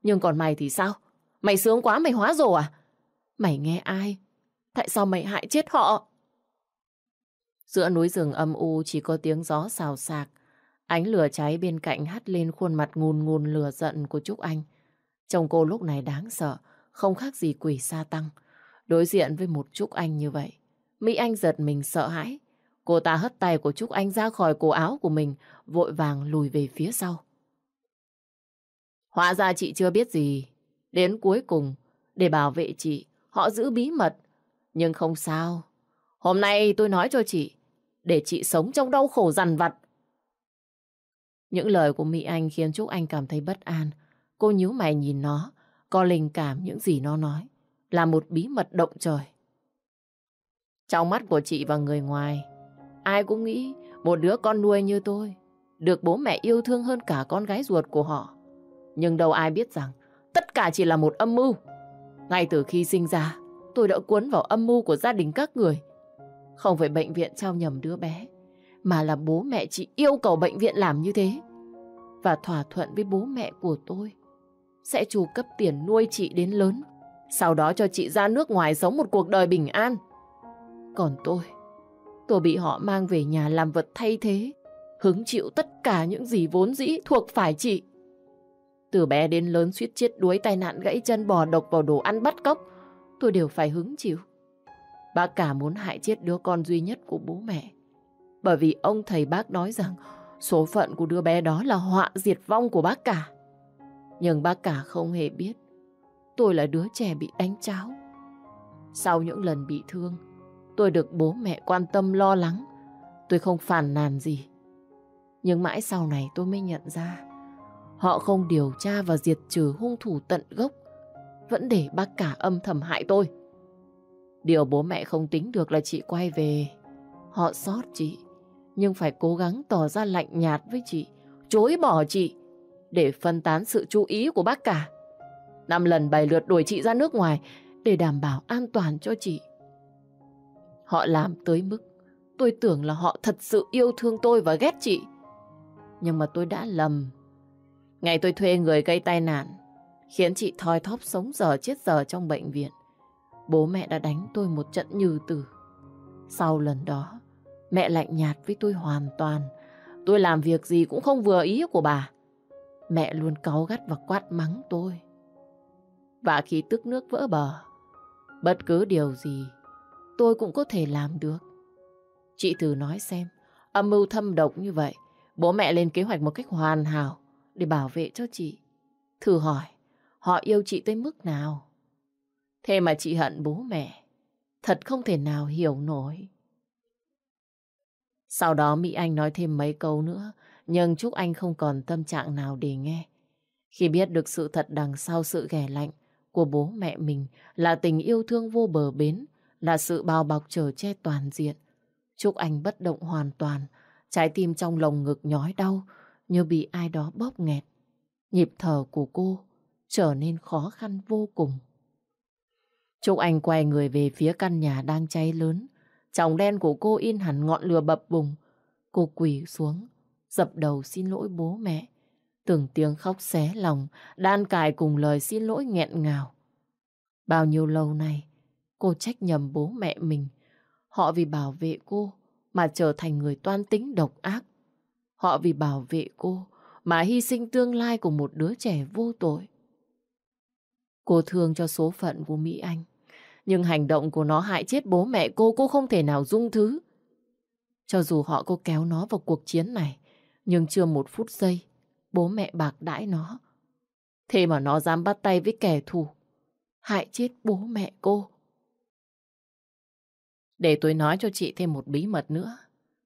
Nhưng còn mày thì sao? Mày sướng quá mày hóa rồ à? Mày nghe ai? Tại sao mày hại chết họ? Giữa núi rừng âm u chỉ có tiếng gió xào xạc. Ánh lửa cháy bên cạnh hắt lên khuôn mặt ngùn ngùn lửa giận của Trúc Anh. Chồng cô lúc này đáng sợ, không khác gì quỷ sa tăng. Đối diện với một Trúc Anh như vậy, Mỹ Anh giật mình sợ hãi. Cô ta hất tay của Trúc Anh ra khỏi cổ áo của mình, vội vàng lùi về phía sau. Hóa ra chị chưa biết gì. Đến cuối cùng, để bảo vệ chị, họ giữ bí mật, Nhưng không sao. Hôm nay tôi nói cho chị, để chị sống trong đau khổ dằn vặt. Những lời của Mỹ Anh khiến Trúc Anh cảm thấy bất an. Cô nhíu mày nhìn nó, có linh cảm những gì nó nói, là một bí mật động trời. Trong mắt của chị và người ngoài, ai cũng nghĩ một đứa con nuôi như tôi được bố mẹ yêu thương hơn cả con gái ruột của họ. Nhưng đâu ai biết rằng tất cả chỉ là một âm mưu. Ngay từ khi sinh ra, tôi đã cuốn vào âm mưu của gia đình các người. Không phải bệnh viện trao nhầm đứa bé, mà là bố mẹ chị yêu cầu bệnh viện làm như thế. Và thỏa thuận với bố mẹ của tôi sẽ chu cấp tiền nuôi chị đến lớn, sau đó cho chị ra nước ngoài sống một cuộc đời bình an. Còn tôi, tôi bị họ mang về nhà làm vật thay thế, hứng chịu tất cả những gì vốn dĩ thuộc phải chị. Từ bé đến lớn suýt chết đuối tai nạn gãy chân bò độc vào đồ ăn bắt cóc, tôi đều phải hứng chịu. Bà cả muốn hại chết đứa con duy nhất của bố mẹ. Bởi vì ông thầy bác nói rằng số phận của đứa bé đó là họa diệt vong của bác cả. Nhưng bác cả không hề biết tôi là đứa trẻ bị đánh cháo. Sau những lần bị thương, tôi được bố mẹ quan tâm lo lắng. Tôi không phản nàn gì. Nhưng mãi sau này tôi mới nhận ra họ không điều tra và diệt trừ hung thủ tận gốc vẫn để bác cả âm thầm hại tôi. Điều bố mẹ không tính được là chị quay về. Họ xót chị, nhưng phải cố gắng tỏ ra lạnh nhạt với chị, chối bỏ chị, để phân tán sự chú ý của bác cả. Năm lần bày lượt đuổi chị ra nước ngoài để đảm bảo an toàn cho chị. Họ làm tới mức tôi tưởng là họ thật sự yêu thương tôi và ghét chị. Nhưng mà tôi đã lầm. Ngày tôi thuê người gây tai nạn, khiến chị thoi thóp sống giờ chết giờ trong bệnh viện. Bố mẹ đã đánh tôi một trận như tử. Sau lần đó, mẹ lạnh nhạt với tôi hoàn toàn. Tôi làm việc gì cũng không vừa ý của bà. Mẹ luôn cáu gắt và quát mắng tôi. Và khi tức nước vỡ bờ, bất cứ điều gì tôi cũng có thể làm được. Chị thử nói xem, âm mưu thâm độc như vậy, bố mẹ lên kế hoạch một cách hoàn hảo để bảo vệ cho chị. Thử hỏi, họ yêu chị tới mức nào? Thế mà chị hận bố mẹ. Thật không thể nào hiểu nổi. Sau đó Mỹ Anh nói thêm mấy câu nữa, nhưng Trúc Anh không còn tâm trạng nào để nghe. Khi biết được sự thật đằng sau sự ghẻ lạnh của bố mẹ mình là tình yêu thương vô bờ bến, là sự bao bọc trở che toàn diện. Trúc Anh bất động hoàn toàn, trái tim trong lồng ngực nhói đau như bị ai đó bóp nghẹt. Nhịp thở của cô trở nên khó khăn vô cùng. Trúc Anh quay người về phía căn nhà đang cháy lớn tròng đen của cô in hẳn ngọn lửa bập bùng. Cô quỳ xuống, dập đầu xin lỗi bố mẹ. Từng tiếng khóc xé lòng, đan cài cùng lời xin lỗi nghẹn ngào. Bao nhiêu lâu nay, cô trách nhầm bố mẹ mình. Họ vì bảo vệ cô mà trở thành người toan tính độc ác. Họ vì bảo vệ cô mà hy sinh tương lai của một đứa trẻ vô tội. Cô thương cho số phận của Mỹ Anh. Nhưng hành động của nó hại chết bố mẹ cô, cô không thể nào dung thứ. Cho dù họ có kéo nó vào cuộc chiến này, nhưng chưa một phút giây, bố mẹ bạc đãi nó. Thế mà nó dám bắt tay với kẻ thù, hại chết bố mẹ cô. Để tôi nói cho chị thêm một bí mật nữa.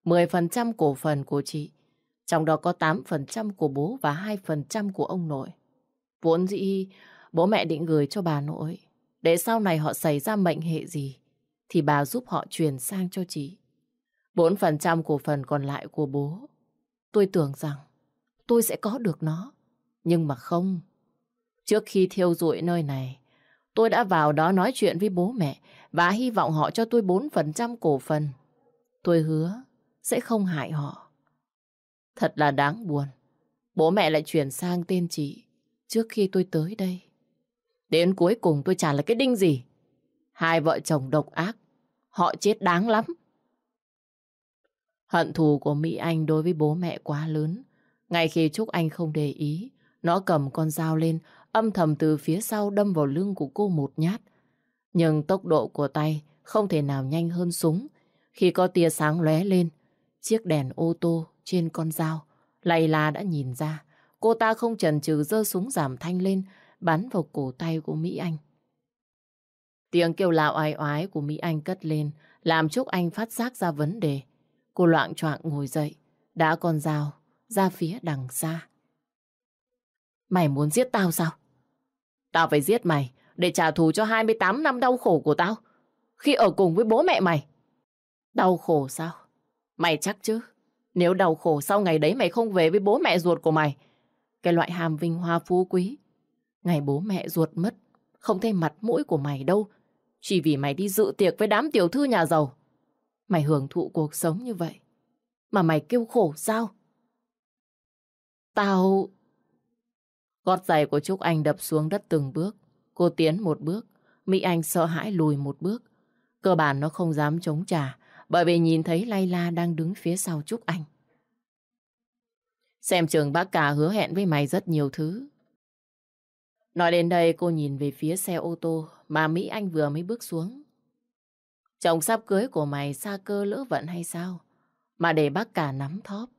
10% cổ phần của chị, trong đó có 8% của bố và 2% của ông nội. Vốn dĩ bố mẹ định gửi cho bà nội để sau này họ xảy ra mệnh hệ gì thì bà giúp họ truyền sang cho chị. 4% cổ phần còn lại của bố. Tôi tưởng rằng tôi sẽ có được nó. Nhưng mà không. Trước khi thiêu rụi nơi này, tôi đã vào đó nói chuyện với bố mẹ và hy vọng họ cho tôi 4% cổ phần. Tôi hứa sẽ không hại họ. Thật là đáng buồn. Bố mẹ lại chuyển sang tên chị trước khi tôi tới đây. Đến cuối cùng tôi trả là cái đinh gì. Hai vợ chồng độc ác. Họ chết đáng lắm. Hận thù của Mỹ Anh đối với bố mẹ quá lớn. Ngay khi Trúc Anh không để ý, nó cầm con dao lên, âm thầm từ phía sau đâm vào lưng của cô một nhát. Nhưng tốc độ của tay không thể nào nhanh hơn súng. Khi có tia sáng lóe lên, chiếc đèn ô tô trên con dao, lầy là đã nhìn ra. Cô ta không chần chừ giơ súng giảm thanh lên, bắn vào cổ tay của Mỹ Anh. Tiếng kêu la oai oái của Mỹ Anh cất lên, làm Trúc Anh phát giác ra vấn đề. Cô loạn choạng ngồi dậy, đã con dao ra phía đằng xa. Mày muốn giết tao sao? Tao phải giết mày để trả thù cho 28 năm đau khổ của tao khi ở cùng với bố mẹ mày. Đau khổ sao? Mày chắc chứ? Nếu đau khổ sau ngày đấy mày không về với bố mẹ ruột của mày, cái loại hàm vinh hoa phú quý, ngày bố mẹ ruột mất, không thấy mặt mũi của mày đâu, chỉ vì mày đi dự tiệc với đám tiểu thư nhà giàu. Mày hưởng thụ cuộc sống như vậy, mà mày kêu khổ sao? Tao... Gót giày của Trúc Anh đập xuống đất từng bước. Cô tiến một bước, Mỹ Anh sợ hãi lùi một bước. Cơ bản nó không dám chống trả, bởi vì nhìn thấy Layla đang đứng phía sau Trúc Anh. Xem trường bác cả hứa hẹn với mày rất nhiều thứ. Nói đến đây cô nhìn về phía xe ô tô mà Mỹ Anh vừa mới bước xuống. Chồng sắp cưới của mày xa cơ lỡ vận hay sao? Mà để bác cả nắm thóp.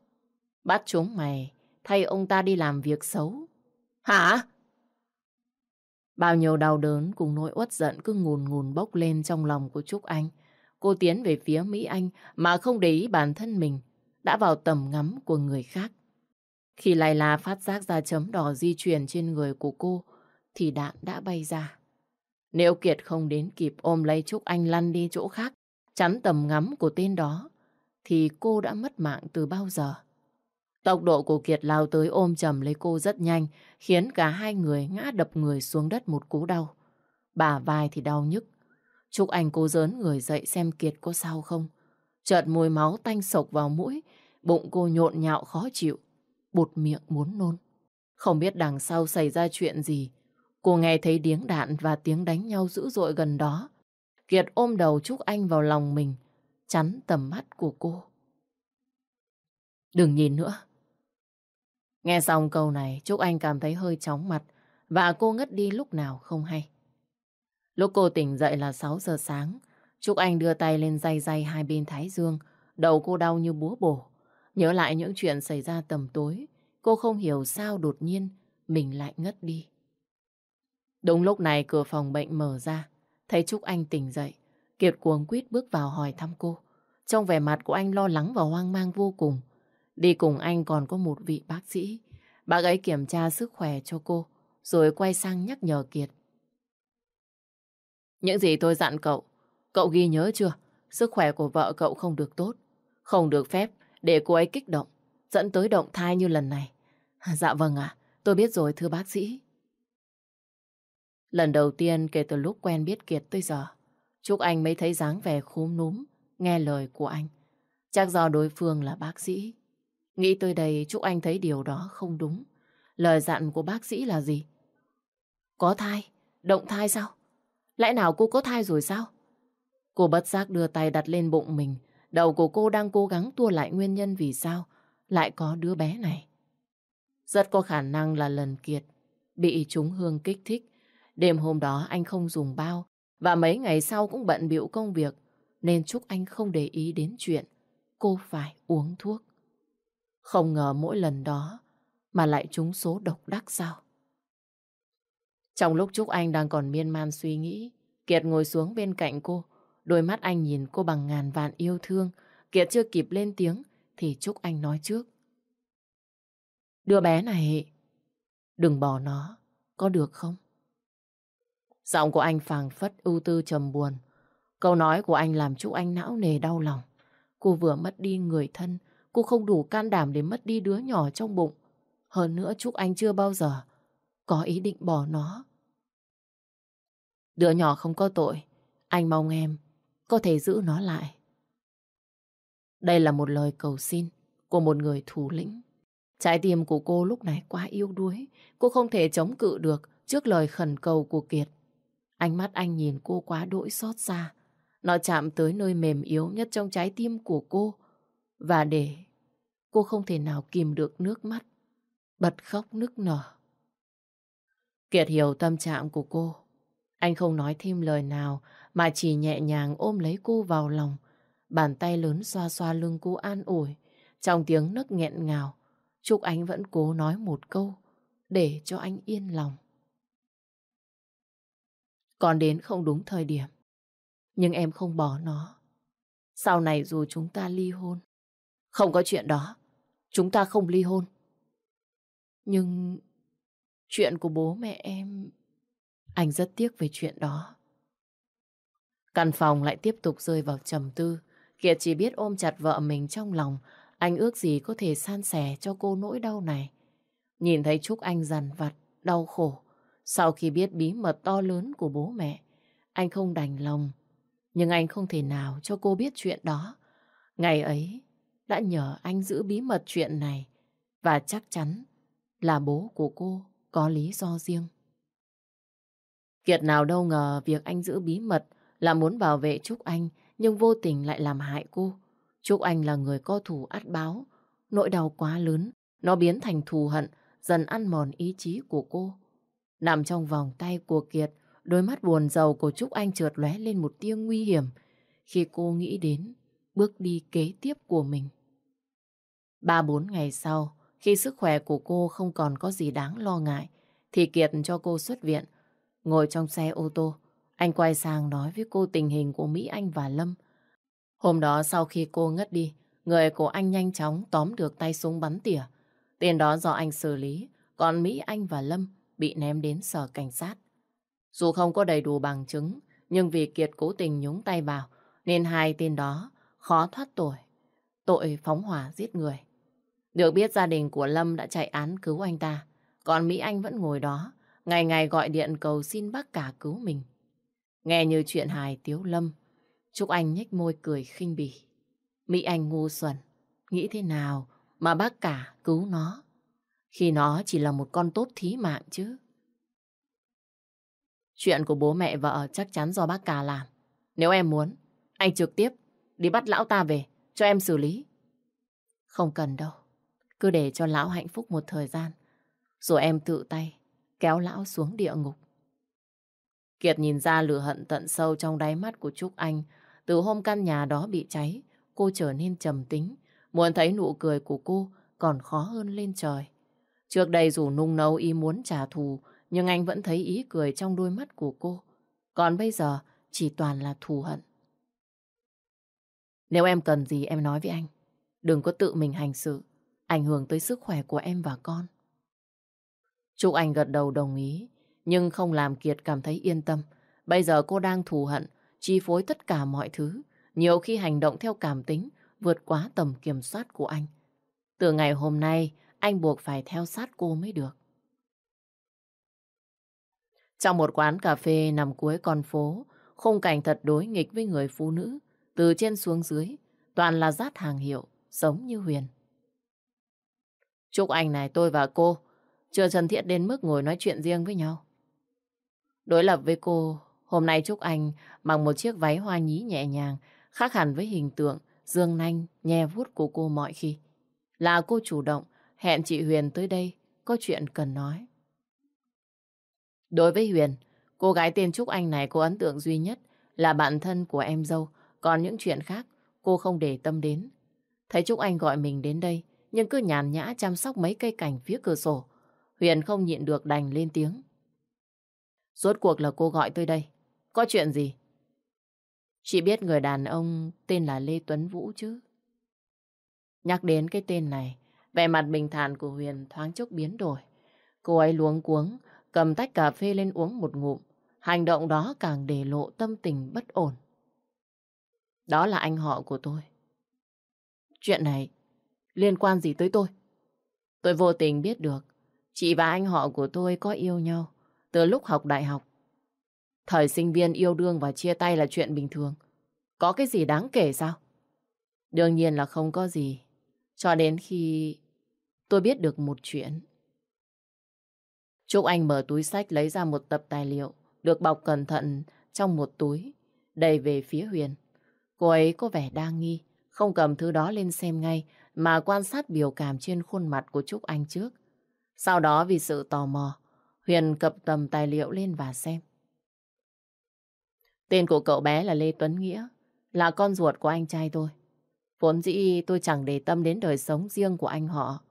Bắt chúng mày thay ông ta đi làm việc xấu. Hả? Bao nhiêu đau đớn cùng nỗi uất giận cứ ngùn ngùn bốc lên trong lòng của Trúc Anh. Cô tiến về phía Mỹ Anh mà không để ý bản thân mình đã vào tầm ngắm của người khác. Khi Lai La phát giác ra chấm đỏ di chuyển trên người của cô thì đạn đã bay ra. Nếu Kiệt không đến kịp ôm lấy Trúc Anh lăn đi chỗ khác, chắn tầm ngắm của tên đó, thì cô đã mất mạng từ bao giờ. Tốc độ của Kiệt lao tới ôm chầm lấy cô rất nhanh, khiến cả hai người ngã đập người xuống đất một cú đau. Bà vai thì đau nhức. Trúc Anh cố dớn người dậy xem Kiệt có sao không. Chợt mùi máu tanh sộc vào mũi, bụng cô nhộn nhạo khó chịu, bụt miệng muốn nôn. Không biết đằng sau xảy ra chuyện gì, cô nghe thấy tiếng đạn và tiếng đánh nhau dữ dội gần đó. Kiệt ôm đầu Trúc Anh vào lòng mình, chắn tầm mắt của cô. Đừng nhìn nữa. Nghe xong câu này, Trúc Anh cảm thấy hơi chóng mặt và cô ngất đi lúc nào không hay. Lúc cô tỉnh dậy là 6 giờ sáng, Trúc Anh đưa tay lên day day hai bên thái dương, đầu cô đau như búa bổ. Nhớ lại những chuyện xảy ra tầm tối, cô không hiểu sao đột nhiên mình lại ngất đi. Đúng lúc này cửa phòng bệnh mở ra, thấy Trúc Anh tỉnh dậy, Kiệt cuồng quýt bước vào hỏi thăm cô. Trong vẻ mặt của anh lo lắng và hoang mang vô cùng. Đi cùng anh còn có một vị bác sĩ. Bác ấy kiểm tra sức khỏe cho cô, rồi quay sang nhắc nhở Kiệt. Những gì tôi dặn cậu, cậu ghi nhớ chưa? Sức khỏe của vợ cậu không được tốt, không được phép để cô ấy kích động, dẫn tới động thai như lần này. Dạ vâng ạ, tôi biết rồi thưa bác sĩ. Lần đầu tiên kể từ lúc quen biết Kiệt tới giờ, Trúc Anh mới thấy dáng vẻ khúm núm, nghe lời của anh. Chắc do đối phương là bác sĩ. Nghĩ tới đây Trúc Anh thấy điều đó không đúng. Lời dặn của bác sĩ là gì? Có thai? Động thai sao? Lẽ nào cô có thai rồi sao? Cô bất giác đưa tay đặt lên bụng mình. Đầu của cô đang cố gắng tua lại nguyên nhân vì sao lại có đứa bé này. Rất có khả năng là lần kiệt bị trúng hương kích thích. Đêm hôm đó anh không dùng bao và mấy ngày sau cũng bận bịu công việc nên Trúc Anh không để ý đến chuyện cô phải uống thuốc. Không ngờ mỗi lần đó mà lại trúng số độc đắc sao. Trong lúc Trúc Anh đang còn miên man suy nghĩ, Kiệt ngồi xuống bên cạnh cô. Đôi mắt anh nhìn cô bằng ngàn vạn yêu thương. Kiệt chưa kịp lên tiếng thì Trúc Anh nói trước. Đứa bé này, đừng bỏ nó, có được không? Giọng của anh phàng phất ưu tư trầm buồn. Câu nói của anh làm Trúc Anh não nề đau lòng. Cô vừa mất đi người thân, cô không đủ can đảm để mất đi đứa nhỏ trong bụng. Hơn nữa Trúc Anh chưa bao giờ có ý định bỏ nó. Đứa nhỏ không có tội, anh mong em có thể giữ nó lại. Đây là một lời cầu xin của một người thủ lĩnh. Trái tim của cô lúc này quá yếu đuối, cô không thể chống cự được trước lời khẩn cầu của Kiệt. Ánh mắt anh nhìn cô quá đỗi xót xa. Nó chạm tới nơi mềm yếu nhất trong trái tim của cô. Và để cô không thể nào kìm được nước mắt, bật khóc nức nở. Kiệt hiểu tâm trạng của cô. Anh không nói thêm lời nào mà chỉ nhẹ nhàng ôm lấy cô vào lòng. Bàn tay lớn xoa xoa lưng cô an ủi. Trong tiếng nức nghẹn ngào, Trúc Anh vẫn cố nói một câu để cho anh yên lòng. Con đến không đúng thời điểm. Nhưng em không bỏ nó. Sau này dù chúng ta ly hôn. Không có chuyện đó. Chúng ta không ly hôn. Nhưng chuyện của bố mẹ em... Anh rất tiếc về chuyện đó. Căn phòng lại tiếp tục rơi vào trầm tư. Kiệt chỉ biết ôm chặt vợ mình trong lòng. Anh ước gì có thể san sẻ cho cô nỗi đau này. Nhìn thấy Trúc Anh dằn vặt, đau khổ. Sau khi biết bí mật to lớn của bố mẹ, anh không đành lòng. Nhưng anh không thể nào cho cô biết chuyện đó. Ngày ấy đã nhờ anh giữ bí mật chuyện này. Và chắc chắn là bố của cô có lý do riêng. Kiệt nào đâu ngờ việc anh giữ bí mật là muốn bảo vệ Trúc Anh nhưng vô tình lại làm hại cô. Trúc Anh là người có thù át báo. Nỗi đau quá lớn, nó biến thành thù hận, dần ăn mòn ý chí của cô. Nằm trong vòng tay của Kiệt, đôi mắt buồn giàu của Trúc Anh trượt lóe lên một tia nguy hiểm khi cô nghĩ đến bước đi kế tiếp của mình. Ba bốn ngày sau, khi sức khỏe của cô không còn có gì đáng lo ngại, thì Kiệt cho cô xuất viện. Ngồi trong xe ô tô, anh quay sang nói với cô tình hình của Mỹ Anh và Lâm. Hôm đó sau khi cô ngất đi, người của anh nhanh chóng tóm được tay súng bắn tỉa. Tiền đó do anh xử lý, còn Mỹ Anh và Lâm bị ném đến sở cảnh sát. Dù không có đầy đủ bằng chứng, nhưng vì Kiệt cố tình nhúng tay vào, nên hai tên đó khó thoát tội. Tội phóng hỏa giết người. Được biết gia đình của Lâm đã chạy án cứu anh ta, còn Mỹ Anh vẫn ngồi đó, ngày ngày gọi điện cầu xin bác cả cứu mình. Nghe như chuyện hài tiếu Lâm, Trúc Anh nhếch môi cười khinh bỉ. Mỹ Anh ngu xuẩn, nghĩ thế nào mà bác cả cứu nó, khi nó chỉ là một con tốt thí mạng chứ. Chuyện của bố mẹ vợ chắc chắn do bác cả làm. Nếu em muốn, anh trực tiếp đi bắt lão ta về, cho em xử lý. Không cần đâu. Cứ để cho lão hạnh phúc một thời gian. Rồi em tự tay kéo lão xuống địa ngục. Kiệt nhìn ra lửa hận tận sâu trong đáy mắt của Trúc Anh. Từ hôm căn nhà đó bị cháy, cô trở nên trầm tính. Muốn thấy nụ cười của cô còn khó hơn lên trời. Trước đây dù nung nấu ý muốn trả thù, nhưng anh vẫn thấy ý cười trong đôi mắt của cô. Còn bây giờ chỉ toàn là thù hận. Nếu em cần gì em nói với anh. Đừng có tự mình hành sự, ảnh hưởng tới sức khỏe của em và con. Trúc Anh gật đầu đồng ý, nhưng không làm Kiệt cảm thấy yên tâm. Bây giờ cô đang thù hận, chi phối tất cả mọi thứ. Nhiều khi hành động theo cảm tính, vượt quá tầm kiểm soát của anh. Từ ngày hôm nay, anh buộc phải theo sát cô mới được. Trong một quán cà phê nằm cuối con phố, khung cảnh thật đối nghịch với người phụ nữ. Từ trên xuống dưới, toàn là rát hàng hiệu, giống như Huyền. Chúc anh này tôi và cô chưa thân thiết đến mức ngồi nói chuyện riêng với nhau. Đối lập với cô, hôm nay Trúc Anh mặc một chiếc váy hoa nhí nhẹ nhàng, khác hẳn với hình tượng dương nanh, nhe vuốt của cô mọi khi. Là cô chủ động, hẹn chị Huyền tới đây, có chuyện cần nói. Đối với Huyền, cô gái tên Trúc Anh này cô ấn tượng duy nhất là bạn thân của em dâu, còn những chuyện khác cô không để tâm đến. Thấy Trúc Anh gọi mình đến đây, nhưng cứ nhàn nhã chăm sóc mấy cây cảnh phía cửa sổ. Huyền không nhịn được đành lên tiếng. Rốt cuộc là cô gọi tôi đây. Có chuyện gì? Chị biết người đàn ông tên là Lê Tuấn Vũ chứ? Nhắc đến cái tên này, vẻ mặt bình thản của Huyền thoáng chốc biến đổi. Cô ấy luống cuống, cầm tách cà phê lên uống một ngụm. Hành động đó càng để lộ tâm tình bất ổn. Đó là anh họ của tôi. Chuyện này liên quan gì tới tôi? Tôi vô tình biết được chị và anh họ của tôi có yêu nhau từ lúc học đại học. Thời sinh viên yêu đương và chia tay là chuyện bình thường. Có cái gì đáng kể sao? Đương nhiên là không có gì. Cho đến khi tôi biết được một chuyện. Trúc Anh mở túi sách lấy ra một tập tài liệu được bọc cẩn thận trong một túi đầy về phía Huyền. Cô ấy có vẻ đa nghi, không cầm thứ đó lên xem ngay mà quan sát biểu cảm trên khuôn mặt của Trúc Anh trước. Sau đó vì sự tò mò, Huyền cập tầm tài liệu lên và xem. Tên của cậu bé là Lê Tuấn Nghĩa, là con ruột của anh trai tôi. Vốn dĩ tôi chẳng để tâm đến đời sống riêng của anh họ.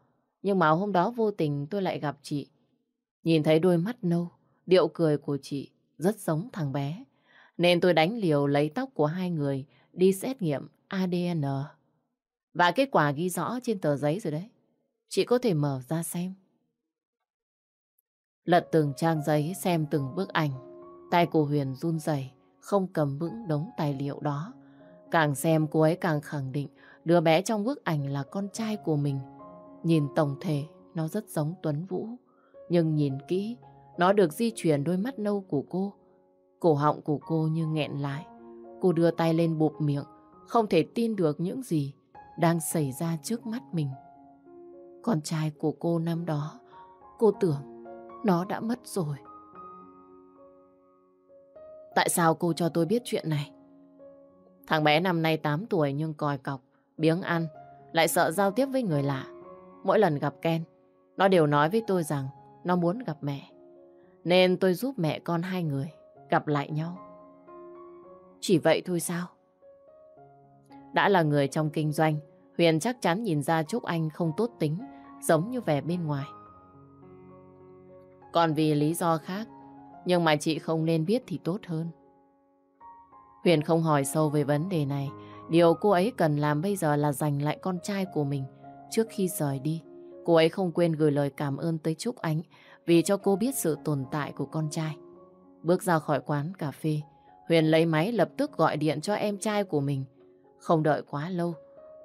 Nhưng mà hôm đó vô tình tôi lại gặp chị. Nhìn thấy đôi mắt nâu, điệu cười của chị rất giống thằng bé. Nên tôi đánh liều lấy tóc của hai người đi xét nghiệm ADN. Và kết quả ghi rõ trên tờ giấy rồi đấy. Chị có thể mở ra xem. Lật từng trang giấy xem từng bức ảnh. Tay của Huyền run rẩy không cầm vững đống tài liệu đó. Càng xem cô ấy càng khẳng định đứa bé trong bức ảnh là con trai của mình. Nhìn tổng thể, nó rất giống Tuấn Vũ. Nhưng nhìn kỹ, nó được di chuyển đôi mắt nâu của cô. Cổ họng của cô như nghẹn lại. Cô đưa tay lên bụp miệng, không thể tin được những gì đang xảy ra trước mắt mình. Con trai của cô năm đó, cô tưởng nó đã mất rồi. Tại sao cô cho tôi biết chuyện này? Thằng bé năm nay 8 tuổi nhưng còi cọc, biếng ăn, lại sợ giao tiếp với người lạ. Mỗi lần gặp Ken, nó đều nói với tôi rằng nó muốn gặp mẹ. Nên tôi giúp mẹ con hai người gặp lại nhau. Chỉ vậy thôi sao? Đã là người trong kinh doanh, Huyền chắc chắn nhìn ra Trúc Anh không tốt tính, giống như vẻ bên ngoài. Còn vì lý do khác, nhưng mà chị không nên biết thì tốt hơn. Huyền không hỏi sâu về vấn đề này. Điều cô ấy cần làm bây giờ là giành lại con trai của mình trước khi rời đi. Cô ấy không quên gửi lời cảm ơn tới Trúc Ánh vì cho cô biết sự tồn tại của con trai. Bước ra khỏi quán cà phê, Huyền lấy máy lập tức gọi điện cho em trai của mình. Không đợi quá lâu,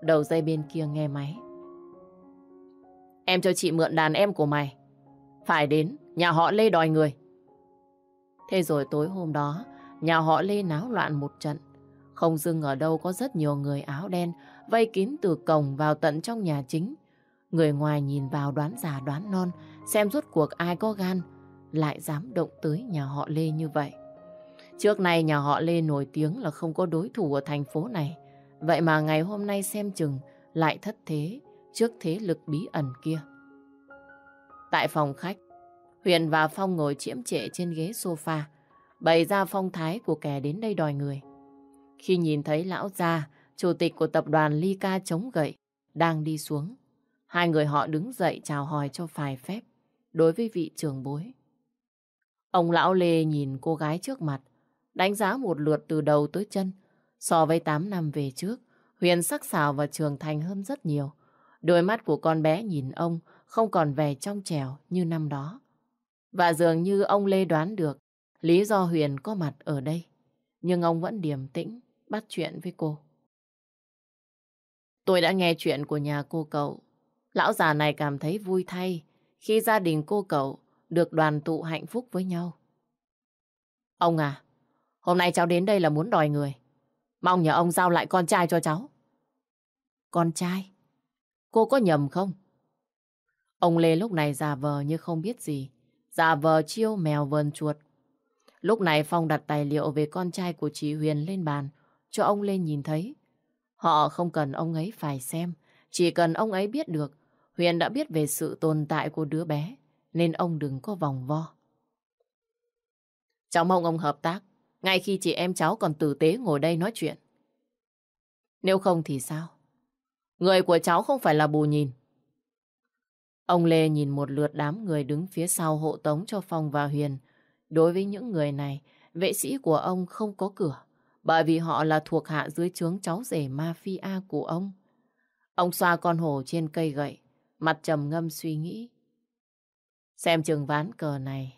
đầu dây bên kia nghe máy. Em cho chị mượn đàn em của mày. Phải đến, nhà họ Lê đòi người. Thế rồi tối hôm đó, nhà họ Lê náo loạn một trận. Không dưng ở đâu có rất nhiều người áo đen vây kín từ cổng vào tận trong nhà chính. Người ngoài nhìn vào đoán già đoán non, xem rốt cuộc ai có gan, lại dám động tới nhà họ Lê như vậy. Trước nay nhà họ Lê nổi tiếng là không có đối thủ ở thành phố này. Vậy mà ngày hôm nay xem chừng lại thất thế trước thế lực bí ẩn kia. Tại phòng khách, Huyền và Phong ngồi chiếm trệ trên ghế sofa, bày ra phong thái của kẻ đến đây đòi người. Khi nhìn thấy lão gia, chủ tịch của tập đoàn Ly Ca chống gậy, đang đi xuống, hai người họ đứng dậy chào hỏi cho phải phép đối với vị trưởng bối. Ông lão Lê nhìn cô gái trước mặt, đánh giá một lượt từ đầu tới chân. So với 8 năm về trước, Huyền sắc sảo và trưởng thành hơn rất nhiều. Đôi mắt của con bé nhìn ông không còn vẻ trong trẻo như năm đó. Và dường như ông Lê đoán được lý do Huyền có mặt ở đây. Nhưng ông vẫn điềm tĩnh, bắt chuyện với cô. Tôi đã nghe chuyện của nhà cô cậu. Lão già này cảm thấy vui thay khi gia đình cô cậu được đoàn tụ hạnh phúc với nhau. Ông à, hôm nay cháu đến đây là muốn đòi người. Mong nhờ ông giao lại con trai cho cháu. Con trai? Cô có nhầm không? Ông Lê lúc này giả vờ như không biết gì. Giả vờ chiêu mèo vờn chuột. Lúc này Phong đặt tài liệu về con trai của chị Huyền lên bàn cho ông Lê nhìn thấy. Họ không cần ông ấy phải xem. Chỉ cần ông ấy biết được Huyền đã biết về sự tồn tại của đứa bé nên ông đừng có vòng vo. Cháu mong ông hợp tác ngay khi chị em cháu còn tử tế ngồi đây nói chuyện. Nếu không thì sao? Người của cháu không phải là bù nhìn. Ông Lê nhìn một lượt đám người đứng phía sau hộ tống cho Phong và Huyền. Đối với những người này, vệ sĩ của ông không có cửa, bởi vì họ là thuộc hạ dưới trướng cháu rể mafia của ông. Ông xoa con hổ trên cây gậy, mặt trầm ngâm suy nghĩ. Xem chừng ván cờ này,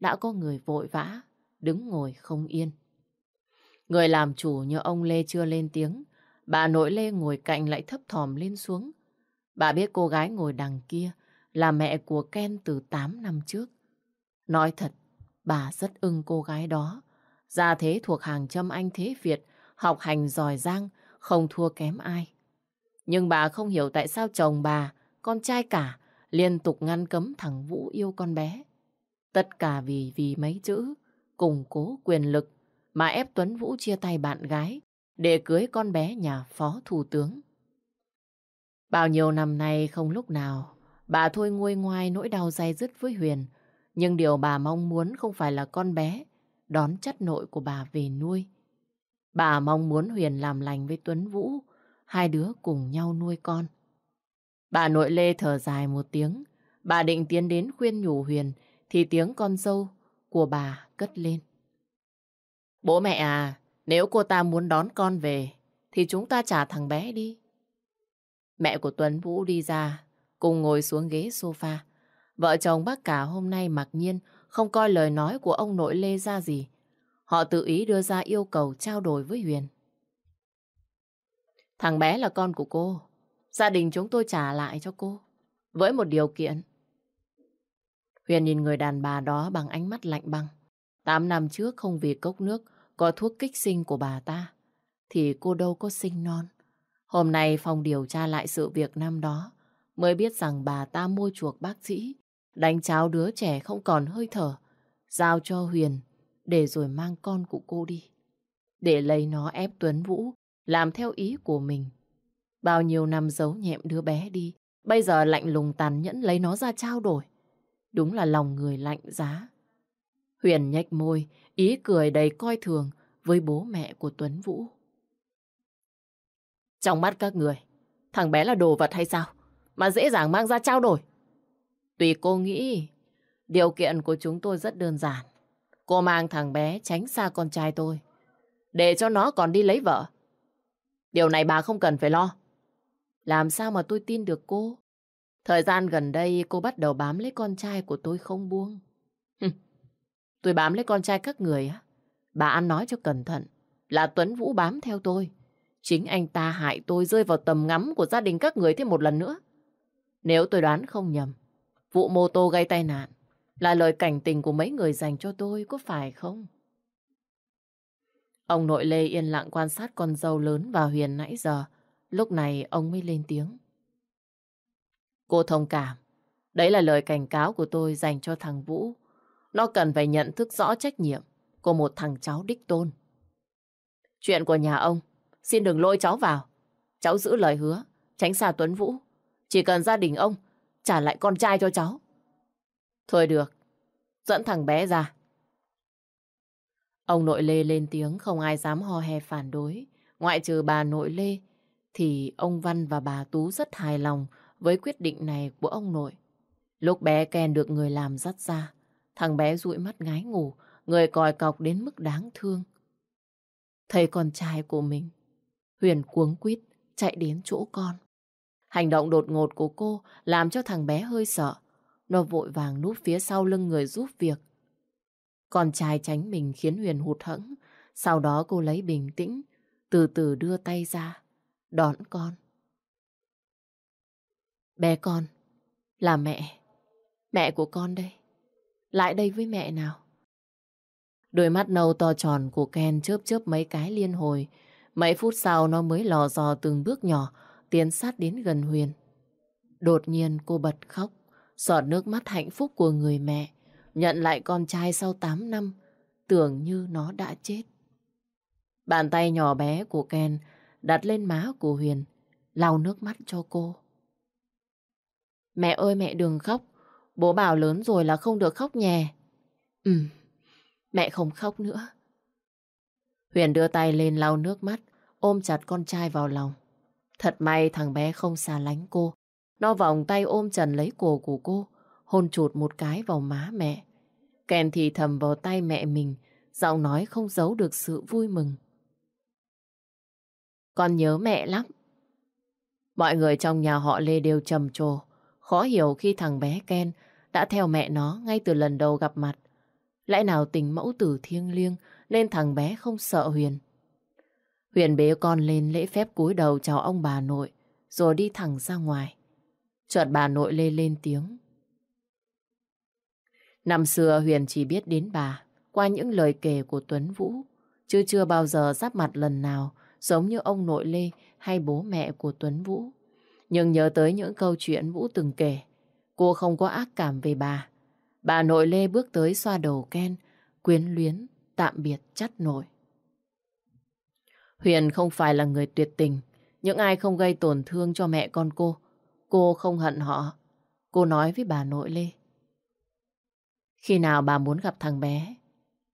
đã có người vội vã, đứng ngồi không yên. Người làm chủ như ông Lê chưa lên tiếng, bà nội Lê ngồi cạnh lại thấp thòm lên xuống. Bà biết cô gái ngồi đằng kia là mẹ của Ken từ 8 năm trước. Nói thật, bà rất ưng cô gái đó. Gia thế thuộc hàng châm anh thế Việt, học hành giỏi giang, không thua kém ai. Nhưng bà không hiểu tại sao chồng bà, con trai cả, liên tục ngăn cấm thằng Vũ yêu con bé. Tất cả vì vì mấy chữ, củng cố quyền lực mà ép Tuấn Vũ chia tay bạn gái để cưới con bé nhà phó thủ tướng. Bao nhiêu năm nay không lúc nào bà thôi nguôi ngoai nỗi đau dai dứt với Huyền. Nhưng điều bà mong muốn không phải là con bé đón chất nội của bà về nuôi. Bà mong muốn Huyền làm lành với Tuấn Vũ, hai đứa cùng nhau nuôi con. Bà nội Lê thở dài một tiếng, bà định tiến đến khuyên nhủ Huyền thì tiếng con dâu của bà cất lên. Bố mẹ à, nếu cô ta muốn đón con về, thì chúng ta trả thằng bé đi. Mẹ của Tuấn Vũ đi ra, cùng ngồi xuống ghế sofa. Vợ chồng bác cả hôm nay mặc nhiên không coi lời nói của ông nội Lê ra gì. Họ tự ý đưa ra yêu cầu trao đổi với Huyền. Thằng bé là con của cô. Gia đình chúng tôi trả lại cho cô. Với một điều kiện. Huyền nhìn người đàn bà đó bằng ánh mắt lạnh băng. Tám năm trước không vì cốc nước, có thuốc kích sinh của bà ta. Thì cô đâu có sinh non. Hôm nay phòng điều tra lại sự việc năm đó. Mới biết rằng bà ta mua chuộc bác sĩ. Đánh cháo đứa trẻ không còn hơi thở. Giao cho Huyền để rồi mang con của cô đi. Để lấy nó ép Tuấn Vũ làm theo ý của mình. Bao nhiêu năm giấu nhẹm đứa bé đi, bây giờ lạnh lùng tàn nhẫn lấy nó ra trao đổi. Đúng là lòng người lạnh giá. Huyền nhếch môi, ý cười đầy coi thường với bố mẹ của Tuấn Vũ. Trong mắt các người, thằng bé là đồ vật hay sao? Mà dễ dàng mang ra trao đổi. Tùy cô nghĩ, điều kiện của chúng tôi rất đơn giản. Cô mang thằng bé tránh xa con trai tôi. Để cho nó còn đi lấy vợ. Điều này bà không cần phải lo. Làm sao mà tôi tin được cô? Thời gian gần đây cô bắt đầu bám lấy con trai của tôi không buông. tôi bám lấy con trai các người á. Bà ăn nói cho cẩn thận. Là Tuấn Vũ bám theo tôi. Chính anh ta hại tôi rơi vào tầm ngắm của gia đình các người thêm một lần nữa. Nếu tôi đoán không nhầm, vụ mô tô gây tai nạn là lời cảnh tình của mấy người dành cho tôi, có phải không? Ông nội Lê yên lặng quan sát con dâu lớn và Huyền nãy giờ. Lúc này ông mới lên tiếng. Cô thông cảm. Đấy là lời cảnh cáo của tôi dành cho thằng Vũ. Nó cần phải nhận thức rõ trách nhiệm của một thằng cháu đích tôn. Chuyện của nhà ông, xin đừng lôi cháu vào. Cháu giữ lời hứa, tránh xa Tuấn Vũ. Chỉ cần gia đình ông trả lại con trai cho cháu. Thôi được, dẫn thằng bé ra. Ông nội Lê lên tiếng không ai dám ho hè phản đối. Ngoại trừ bà nội Lê thì ông Văn và bà Tú rất hài lòng với quyết định này của ông nội. Lúc bé Ken được người làm dắt ra, thằng bé dụi mắt ngái ngủ, người còi cọc đến mức đáng thương. Thấy con trai của mình, Huyền cuống quýt chạy đến chỗ con. Hành động đột ngột của cô làm cho thằng bé hơi sợ. Nó vội vàng núp phía sau lưng người giúp việc. Con trai tránh mình khiến Huyền hụt hẫng. Sau đó cô lấy bình tĩnh, từ từ đưa tay ra, đón con. Bé con, là mẹ. Mẹ của con đây. Lại đây với mẹ nào. Đôi mắt nâu to tròn của Ken chớp chớp mấy cái liên hồi. Mấy phút sau nó mới lò dò từng bước nhỏ tiến sát đến gần Huyền. Đột nhiên cô bật khóc, giọt nước mắt hạnh phúc của người mẹ, nhận lại con trai sau 8 năm, tưởng như nó đã chết. Bàn tay nhỏ bé của Ken đặt lên má của Huyền, lau nước mắt cho cô. Mẹ ơi mẹ đừng khóc, bố bảo lớn rồi là không được khóc nhè. Ừ, mẹ không khóc nữa. Huyền đưa tay lên lau nước mắt, ôm chặt con trai vào lòng. Thật may thằng bé không xa lánh cô. Nó vòng tay ôm Trần lấy cổ của cô, hôn chụt một cái vào má mẹ. ken thì thầm vào tay mẹ mình, giọng nói không giấu được sự vui mừng. Con nhớ mẹ lắm. Mọi người trong nhà họ Lê đều trầm trồ, khó hiểu khi thằng bé Ken đã theo mẹ nó ngay từ lần đầu gặp mặt. Lẽ nào tình mẫu tử thiêng liêng nên thằng bé không sợ Huyền. Huyền bế con lên lễ phép cúi đầu chào ông bà nội, rồi đi thẳng ra ngoài. Chợt bà nội lê lên tiếng. Năm xưa Huyền chỉ biết đến bà qua những lời kể của Tuấn Vũ, chứ chưa bao giờ giáp mặt lần nào giống như ông nội Lê hay bố mẹ của Tuấn Vũ. Nhưng nhớ tới những câu chuyện Vũ từng kể, cô không có ác cảm về bà. Bà nội Lê bước tới xoa đầu Ken, quyến luyến, tạm biệt chắt nội. Huyền không phải là người tuyệt tình. Những ai không gây tổn thương cho mẹ con cô, cô không hận họ. Cô nói với bà nội Lê. Khi nào bà muốn gặp thằng bé,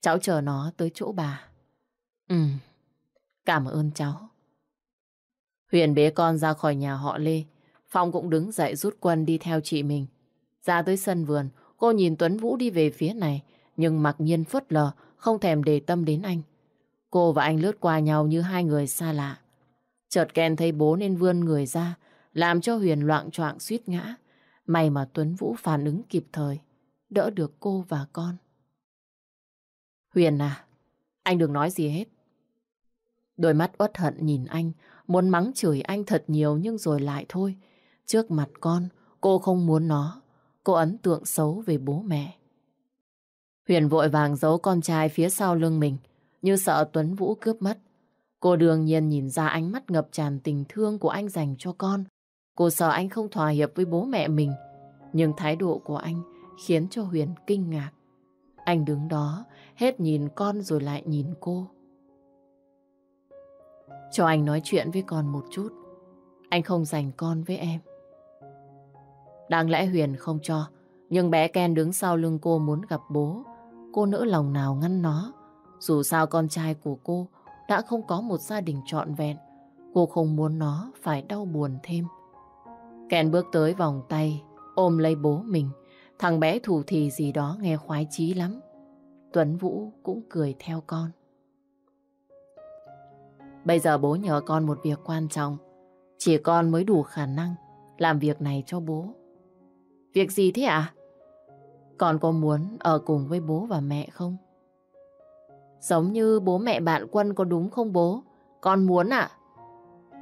cháu chờ nó tới chỗ bà. Ừ, cảm ơn cháu. Huyền bế con ra khỏi nhà họ Lê. Phong cũng đứng dậy rút quân đi theo chị mình. Ra tới sân vườn, cô nhìn Tuấn Vũ đi về phía này, nhưng mặc nhiên phớt lờ, không thèm để tâm đến anh. Cô và anh lướt qua nhau như hai người xa lạ. Chợt Ken thấy bố nên vươn người ra, làm cho Huyền loạn choạng suýt ngã. May mà Tuấn Vũ phản ứng kịp thời, đỡ được cô và con. Huyền à, anh đừng nói gì hết. Đôi mắt uất hận nhìn anh, muốn mắng chửi anh thật nhiều nhưng rồi lại thôi. Trước mặt con, cô không muốn nó. Cô ấn tượng xấu về bố mẹ. Huyền vội vàng giấu con trai phía sau lưng mình, như sợ Tuấn Vũ cướp mất. Cô đương nhiên nhìn ra ánh mắt ngập tràn tình thương của anh dành cho con. Cô sợ anh không thỏa hiệp với bố mẹ mình. Nhưng thái độ của anh khiến cho Huyền kinh ngạc. Anh đứng đó, hết nhìn con rồi lại nhìn cô. Cho anh nói chuyện với con một chút. Anh không dành con với em. Đáng lẽ Huyền không cho, nhưng bé Ken đứng sau lưng cô muốn gặp bố. Cô nỡ lòng nào ngăn nó. Dù sao con trai của cô đã không có một gia đình trọn vẹn. Cô không muốn nó phải đau buồn thêm. Kèn bước tới vòng tay, ôm lấy bố mình. Thằng bé thủ thì gì đó nghe khoái chí lắm. Tuấn Vũ cũng cười theo con. Bây giờ bố nhờ con một việc quan trọng. Chỉ con mới đủ khả năng làm việc này cho bố. Việc gì thế ạ? À? Con có muốn ở cùng với bố và mẹ không? Giống như bố mẹ bạn Quân có đúng không bố? Con muốn ạ. À?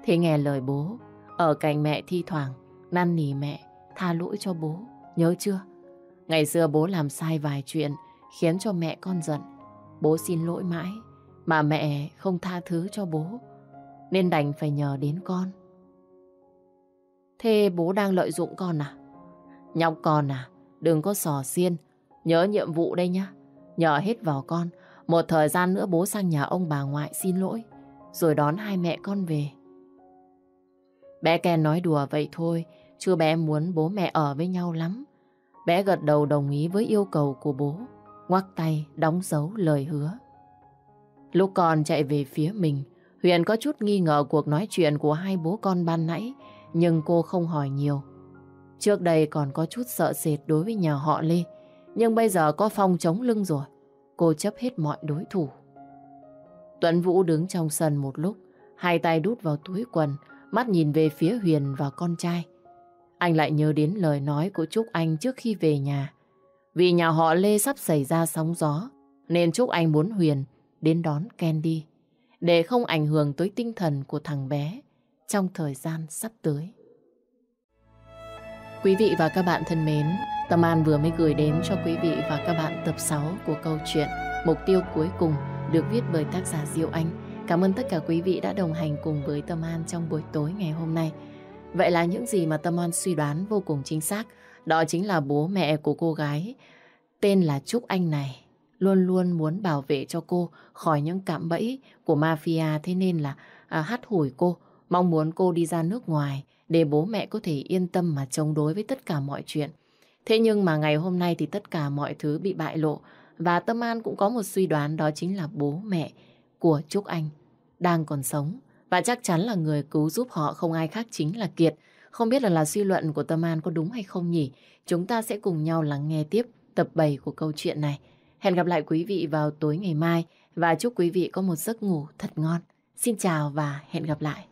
Thế nghe lời bố, ở cạnh mẹ thi thoảng, năn nỉ mẹ, tha lỗi cho bố, nhớ chưa? Ngày xưa bố làm sai vài chuyện, khiến cho mẹ con giận. Bố xin lỗi mãi, mà mẹ không tha thứ cho bố, nên đành phải nhờ đến con. Thế bố đang lợi dụng con à? Nhóc con à, đừng có sò xiên, nhớ nhiệm vụ đây nhá. Nhờ hết vào con, một thời gian nữa bố sang nhà ông bà ngoại xin lỗi, rồi đón hai mẹ con về. Bé Ken nói đùa vậy thôi, chưa bé muốn bố mẹ ở với nhau lắm. Bé gật đầu đồng ý với yêu cầu của bố, ngoắc tay đóng dấu lời hứa. Lúc con chạy về phía mình, Huyền có chút nghi ngờ cuộc nói chuyện của hai bố con ban nãy, nhưng cô không hỏi nhiều. Trước đây còn có chút sợ sệt đối với nhà họ Lê, nhưng bây giờ có phong chống lưng rồi. Cô chấp hết mọi đối thủ. Tuấn Vũ đứng trong sân một lúc, hai tay đút vào túi quần, mắt nhìn về phía Huyền và con trai. Anh lại nhớ đến lời nói của Trúc Anh trước khi về nhà. Vì nhà họ Lê sắp xảy ra sóng gió, nên Trúc Anh muốn Huyền đến đón Candy, để không ảnh hưởng tới tinh thần của thằng bé trong thời gian sắp tới. Quý vị và các bạn thân mến, Tâm An vừa mới gửi đến cho quý vị và các bạn tập 6 của câu chuyện Mục tiêu cuối cùng được viết bởi tác giả Diệu Anh. Cảm ơn tất cả quý vị đã đồng hành cùng với Tâm An trong buổi tối ngày hôm nay. Vậy là những gì mà Tâm An suy đoán vô cùng chính xác, đó chính là bố mẹ của cô gái tên là Trúc Anh này luôn luôn muốn bảo vệ cho cô khỏi những cạm bẫy của mafia thế nên là à, hắt hủi cô, mong muốn cô đi ra nước ngoài để bố mẹ có thể yên tâm mà chống đối với tất cả mọi chuyện. Thế nhưng mà ngày hôm nay thì tất cả mọi thứ bị bại lộ và Tâm An cũng có một suy đoán, đó chính là bố mẹ của Trúc Anh đang còn sống và chắc chắn là người cứu giúp họ không ai khác chính là Kiệt. Không biết là là suy luận của Tâm An có đúng hay không nhỉ? Chúng ta sẽ cùng nhau lắng nghe tiếp tập 7 của câu chuyện này. Hẹn gặp lại quý vị vào tối ngày mai và chúc quý vị có một giấc ngủ thật ngon. Xin chào và hẹn gặp lại.